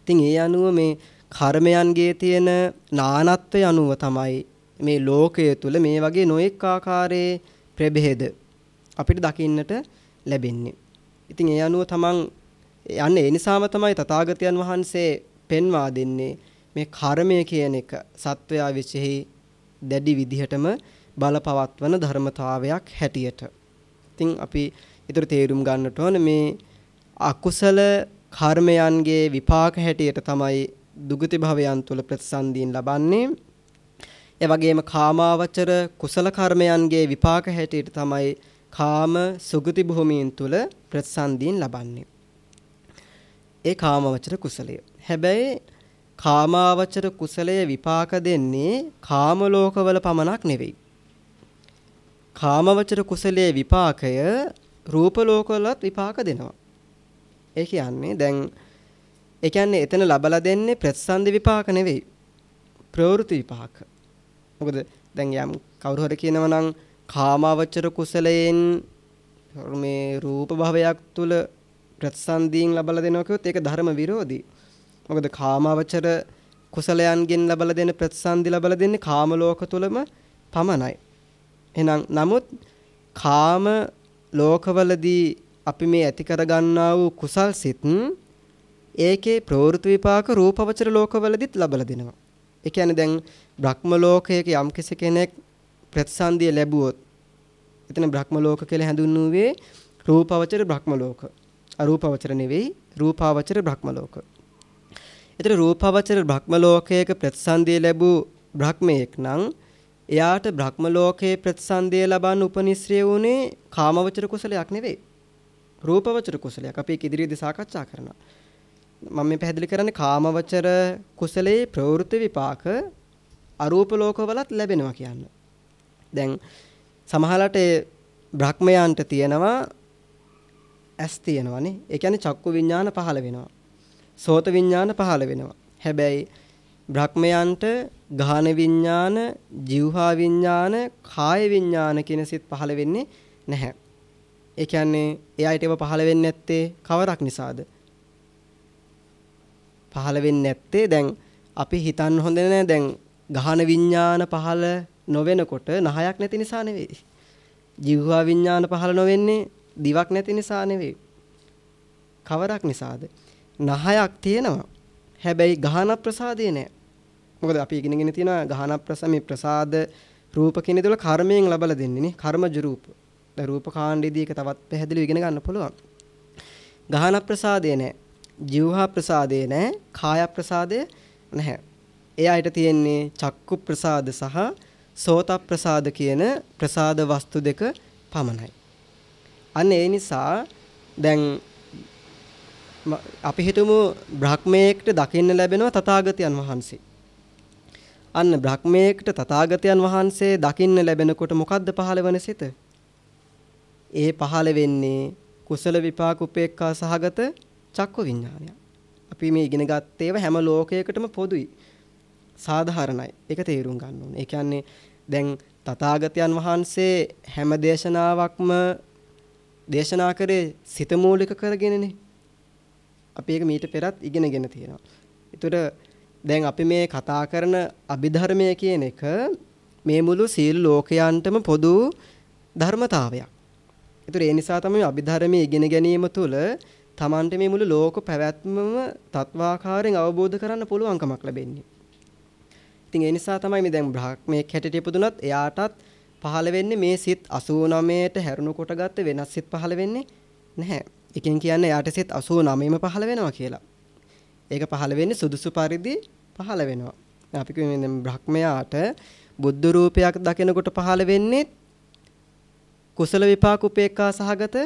B: ඉතින් ඒ අනුව මේ කර්මයන්ගේ තියෙන නානත්වය අනුව තමයි මේ ලෝකය තුල මේ වගේ නොඑක් ආකාරයේ ප්‍රභේද අපිට දකින්නට ලැබෙන්නේ. ඉතින් ඒ අනුව තමන් යන්නේ ඒ නිසාම තමයි තථාගතයන් වහන්සේ පෙන්වා දෙන්නේ මේ කර්මය කියන එක සත්වයා විශ්ෙහි දැඩි විදිහටම බලපවත්වන ධර්මතාවයක් හැටියට. ඉතින් අපි ඊතර තේරුම් ගන්නට ඕන මේ අකුසල කර්මයන්ගේ විපාක හැටියට තමයි දුගති භවයන් තුල ප්‍රතිසන්දීන් ලබන්නේ. ඒ වගේම කාමාවචර කුසල කර්මයන්ගේ විපාක හැටියට තමයි කාම සුගති භූමීන් තුල ප්‍රතිසන්දීන් ලබන්නේ. ඒ කාමවචර කුසලය. හැබැයි කාමාවචර කුසලය විපාක දෙන්නේ කාම ලෝකවල පමණක් නෙවෙයි. කාමවචර කුසලයේ විපාකය රූප ලෝකවලත් විපාක දෙනවා. ඒ කියන්නේ දැන් ඒ කියන්නේ එතන ලබලා දෙන්නේ ප්‍රතිසන්දි විපාක නෙවෙයි. ප්‍රවෘත්ති විපාක. මොකද දැන් යම් කවුරු හරි කියනවා නම් කාමාවචර කුසලයෙන් මේ රූප භවයක් තුල ප්‍රතිසන්දීන් ලබලා දෙනවා කිව්වොත් ඒක ධර්ම විරෝධී. මොකද කාමාවචර කුසලයන්ගෙන් ලබලා දෙන ප්‍රතිසන්දි ලබලා දෙන්නේ කාම ලෝක තුලම පමණයි. එහෙනම් නමුත් කාම ලෝකවලදී අපි මේ ඇති කරගන්නා වූ කුසල් සිත් ඒකේ ප්‍රවෘත්ති විපාක රූපවචර ලෝකවලදීත් ලබලා දෙනවා. ඒ කියන්නේ දැන් බ්‍රහ්ම ලෝකයක යම් කෙනෙක් ප්‍රතිසන්දිය ලැබුවොත් එතන බ්‍රහ්ම ලෝක කියලා හැඳුන්වුවේ රූපවචර බ්‍රහ්ම ලෝක. අරූපවචර නෙවෙයි රූපාවචර බ්‍රහ්ම ලෝක. එතන රූපවචර බ්‍රහ්ම ලෝකයක ප්‍රතිසන්දිය ලැබූ බ්‍රහ්මයෙක් නම් එයාට බ්‍රහ්ම ලෝකයේ ප්‍රතිසන්දිය ලබන්න උපනිශ්‍රය වුණේ කාමවචර කුසලයක් නෙවෙයි. රූපවචර කුසලයක්. අපි ඒක ඉදිරියේදී සාකච්ඡා කරනවා. මම මේ පැහැදිලි කරන්නේ කාමවචර කුසලයේ ප්‍රවෘත්ති විපාක අරූප ලෝකවලත් ලැබෙනවා කියන්නේ. දැන් සමහරලාට ඒ බ්‍රහ්මයන්ට තියෙනවා ඇස් තියෙනවානේ. ඒ කියන්නේ චක්කු විඥාන පහළ වෙනවා. සෝත විඥාන පහළ වෙනවා. හැබැයි බ්‍රහ්මයන්ට ගාහන විඥාන, જીවහා විඥාන, කාය විඥාන කියන සිත් පහළ වෙන්නේ නැහැ. ඒ කියන්නේ එයාට ඒව පහළ වෙන්නේ නැත්තේ කවරක් නිසාද? පහළ වෙන්නේ නැත්තේ දැන් අපි හිතන්න හොඳ නැහැ දැන් ගාහන විඥාන පහළ නොවෙනකොට නහයක් නැති නිසා නෙවෙයි. ජීවහා විඥාන පහළ නොවෙන්නේ දිවක් නැති නිසා නෙවෙයි. කවරක් නිසාද? නහයක් තියෙනවා. හැබැයි ගහන ප්‍රසාදේ නැහැ. මොකද අපි ඉගෙනගෙන තියෙනවා ගහන ප්‍රසමේ ප්‍රසාද රූප කියන දේ වල කර්මයෙන් ලබලා දෙන්නේ නේ. කර්මජ රූප. දැන් රූප කාණ්ඩයේදී ඒක තවත් පැහැදිලිව ඉගෙන ගන්න පුළුවන්. ගහන ප්‍රසාදේ නැහැ. ජීවහා ප්‍රසාදේ නැහැ. කාය ප්‍රසාදේ නැහැ. එයාට තියෙන්නේ චක්කු ප්‍රසාද සහ සෝත ප්‍රසාද කියන ප්‍රසාද වස්තු දෙක පමණයි. අන්න ඒ නිසා දැන් අපි හිතමු බ්‍රහ්මයේකට දකින්න ලැබෙනවා තථාගතයන් වහන්සේ. අන්න බ්‍රහ්මයේකට තථාගතයන් වහන්සේ දකින්න ලැබෙනකොට මොකද්ද පහළ වෙන සිත? ඒ පහළ වෙන්නේ කුසල විපාක උපේක්ඛා සහගත චක්ක විඥානය. අපි මේ ඉගෙන ගත්තේව හැම ලෝකයකටම පොදුයි. සාධාරණයි. ඒක තේරුම් ගන්න ඕනේ. ඒ කියන්නේ දැන් තථාගතයන් වහන්සේ හැම දේශනාවක්ම දේශනා කරේ සිත මූලික කරගෙනනේ. අපි ඒක මීට පෙරත් ඉගෙනගෙන තියෙනවා. ඒතර දැන් අපි මේ කතා කරන අභිධර්මය කියන එක මේ මුළු සීල ලෝකයන්ටම පොදු ධර්මතාවයක්. ඒතර ඒ නිසා තමයි අභිධර්මයේ ඉගෙන ගැනීම තුළ Tamante මේ මුළු ලෝක පැවැත්මම තත්වාකාරයෙන් අවබෝධ කරන්න පුළුවන්කමක් ලැබෙන්නේ. ඉතින් ඒ නිසා තමයි මේ දැන් බ්‍රහ්මයේ හැටියට ඉපදුනත් එයාටත් පහළ වෙන්නේ මේ සිත් 89ට හැරුණු කොට ගත්ත වෙනස් සිත් පහළ වෙන්නේ නැහැ. එකෙන් කියන්නේ එයාට සිත් 89ම පහළ වෙනවා කියලා. ඒක පහළ වෙන්නේ සුදුසු පරිදි පහළ වෙනවා. අපි කියන්නේ දැන් බ්‍රහ්මයාට බුද්ධ රූපයක් දකිනකොට පහළ වෙන්නේ කුසල විපාක උපේක්ඛා සහගත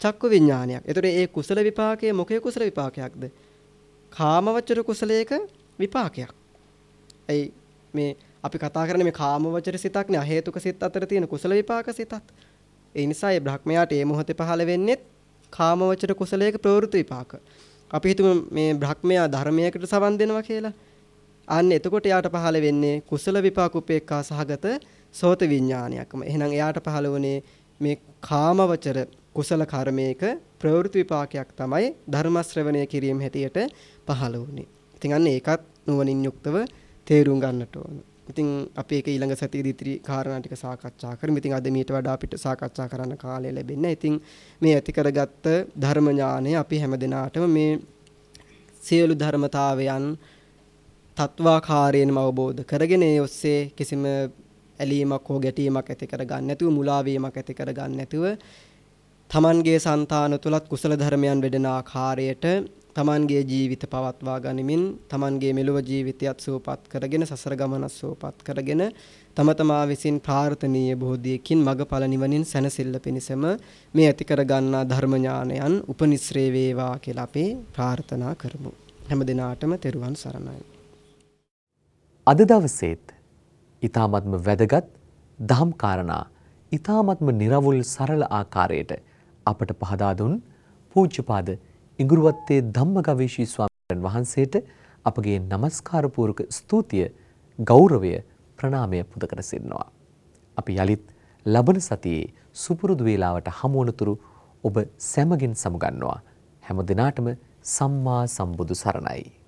B: චක්කු විඥානයක්. ඒතර ඒ කුසල විපාකයේ මොකේ කුසල විපාකයක්ද? කාමවචර කුසලයක විපාකයක්. ඇයි මේ අපි කතා කරන්නේ මේ කාමවචර සිතක් නේ හේතුක සිත් අතර තියෙන කුසල විපාක සිතත්. ඒ නිසා මේ බ්‍රහ්මයාට මේ මොහොතේ පහළ වෙන්නේ කාමවචර කුසලයක ප්‍රවෘත්ති විපාක. අපි හිතමු මේ බ්‍රහ්මයා ධර්මයකට සවන් දෙනවා කියලා. අන්න එතකොට යාට පහළ වෙන්නේ කුසල විපාක උපේක්ඛා සහගත සෝත විඥානයක්ම. එහෙනම් එයාට පහළ වුණේ මේ කාමවචර කුසල කර්මයක ප්‍රවෘත්ති විපාකයක් තමයි ධර්ම ශ්‍රවණය කිරීම හැටියට පහළ වුණේ. ඉතින් අන්න ඒකත් නුවණින් යුක්තව තේරුම් ගන්නට ඕන. ඉතින් අපි ඒක ඊළඟ සතියේදී ඉතිරි කාරණා ටික සාකච්ඡා කරමු. ඉතින් අද මීට වඩා අපිට සාකච්ඡා කරන්න කාලය ලැබෙන්නේ. ඉතින් මේ ඇති කරගත්ත ධර්ම ඥානය අපි හැමදෙනාටම මේ සියලු ධර්මතාවයන් තත්වාකාරයෙන්ම අවබෝධ කරගෙන ඒ ඔස්සේ කිසිම ඇලීමක් හෝ ගැටීමක් ඇති කරගන්න නැතුව මුලාවීමක් ඇති කරගන්න නැතුව තමන්ගේ సంతාන තුලත් කුසල ධර්මයන් වැඩෙන ආකාරයට තමන්ගේ ජීවිත පවත්වා ගනිමින් තමන්ගේ මෙලොව ජීවිතයත් සුවපත් කරගෙන සසර ගමන සුවපත් කරගෙන තම තමා විසින් ප්‍රාර්ථනීය බෝධියකින් මගඵල නිවනින් සැනසෙල්ල පිණිසම මේ ඇති කර ගන්නා ධර්ම ඥානයන් උපනිශ්‍රේ වේවා කියලා අපි ප්‍රාර්ථනා කරමු. හැම දිනාටම තෙරුවන් සරණයි.
A: අද දවසේත් ඊ타මත්ම වැදගත් දහම් කාරණා ඊ타මත්ම निराවුල් සරල ආකාරයට අපට පහදා දුන් පූජ්‍යපාද ඉඟුරුවත්තේ ධම්මගවේෂී ස්වාමීන් වහන්සේට අපගේ নমස්කාර පූර්වක ස්තුතිය ගෞරවය ප්‍රණාමය පුද කර සිටිනවා. අපි යලිත් ලබන සතියේ සුපුරුදු වේලාවට හමු වනතුරු ඔබ සැමගින් සමුගන්නවා. හැම දිනාටම සම්මා සම්බුදු සරණයි.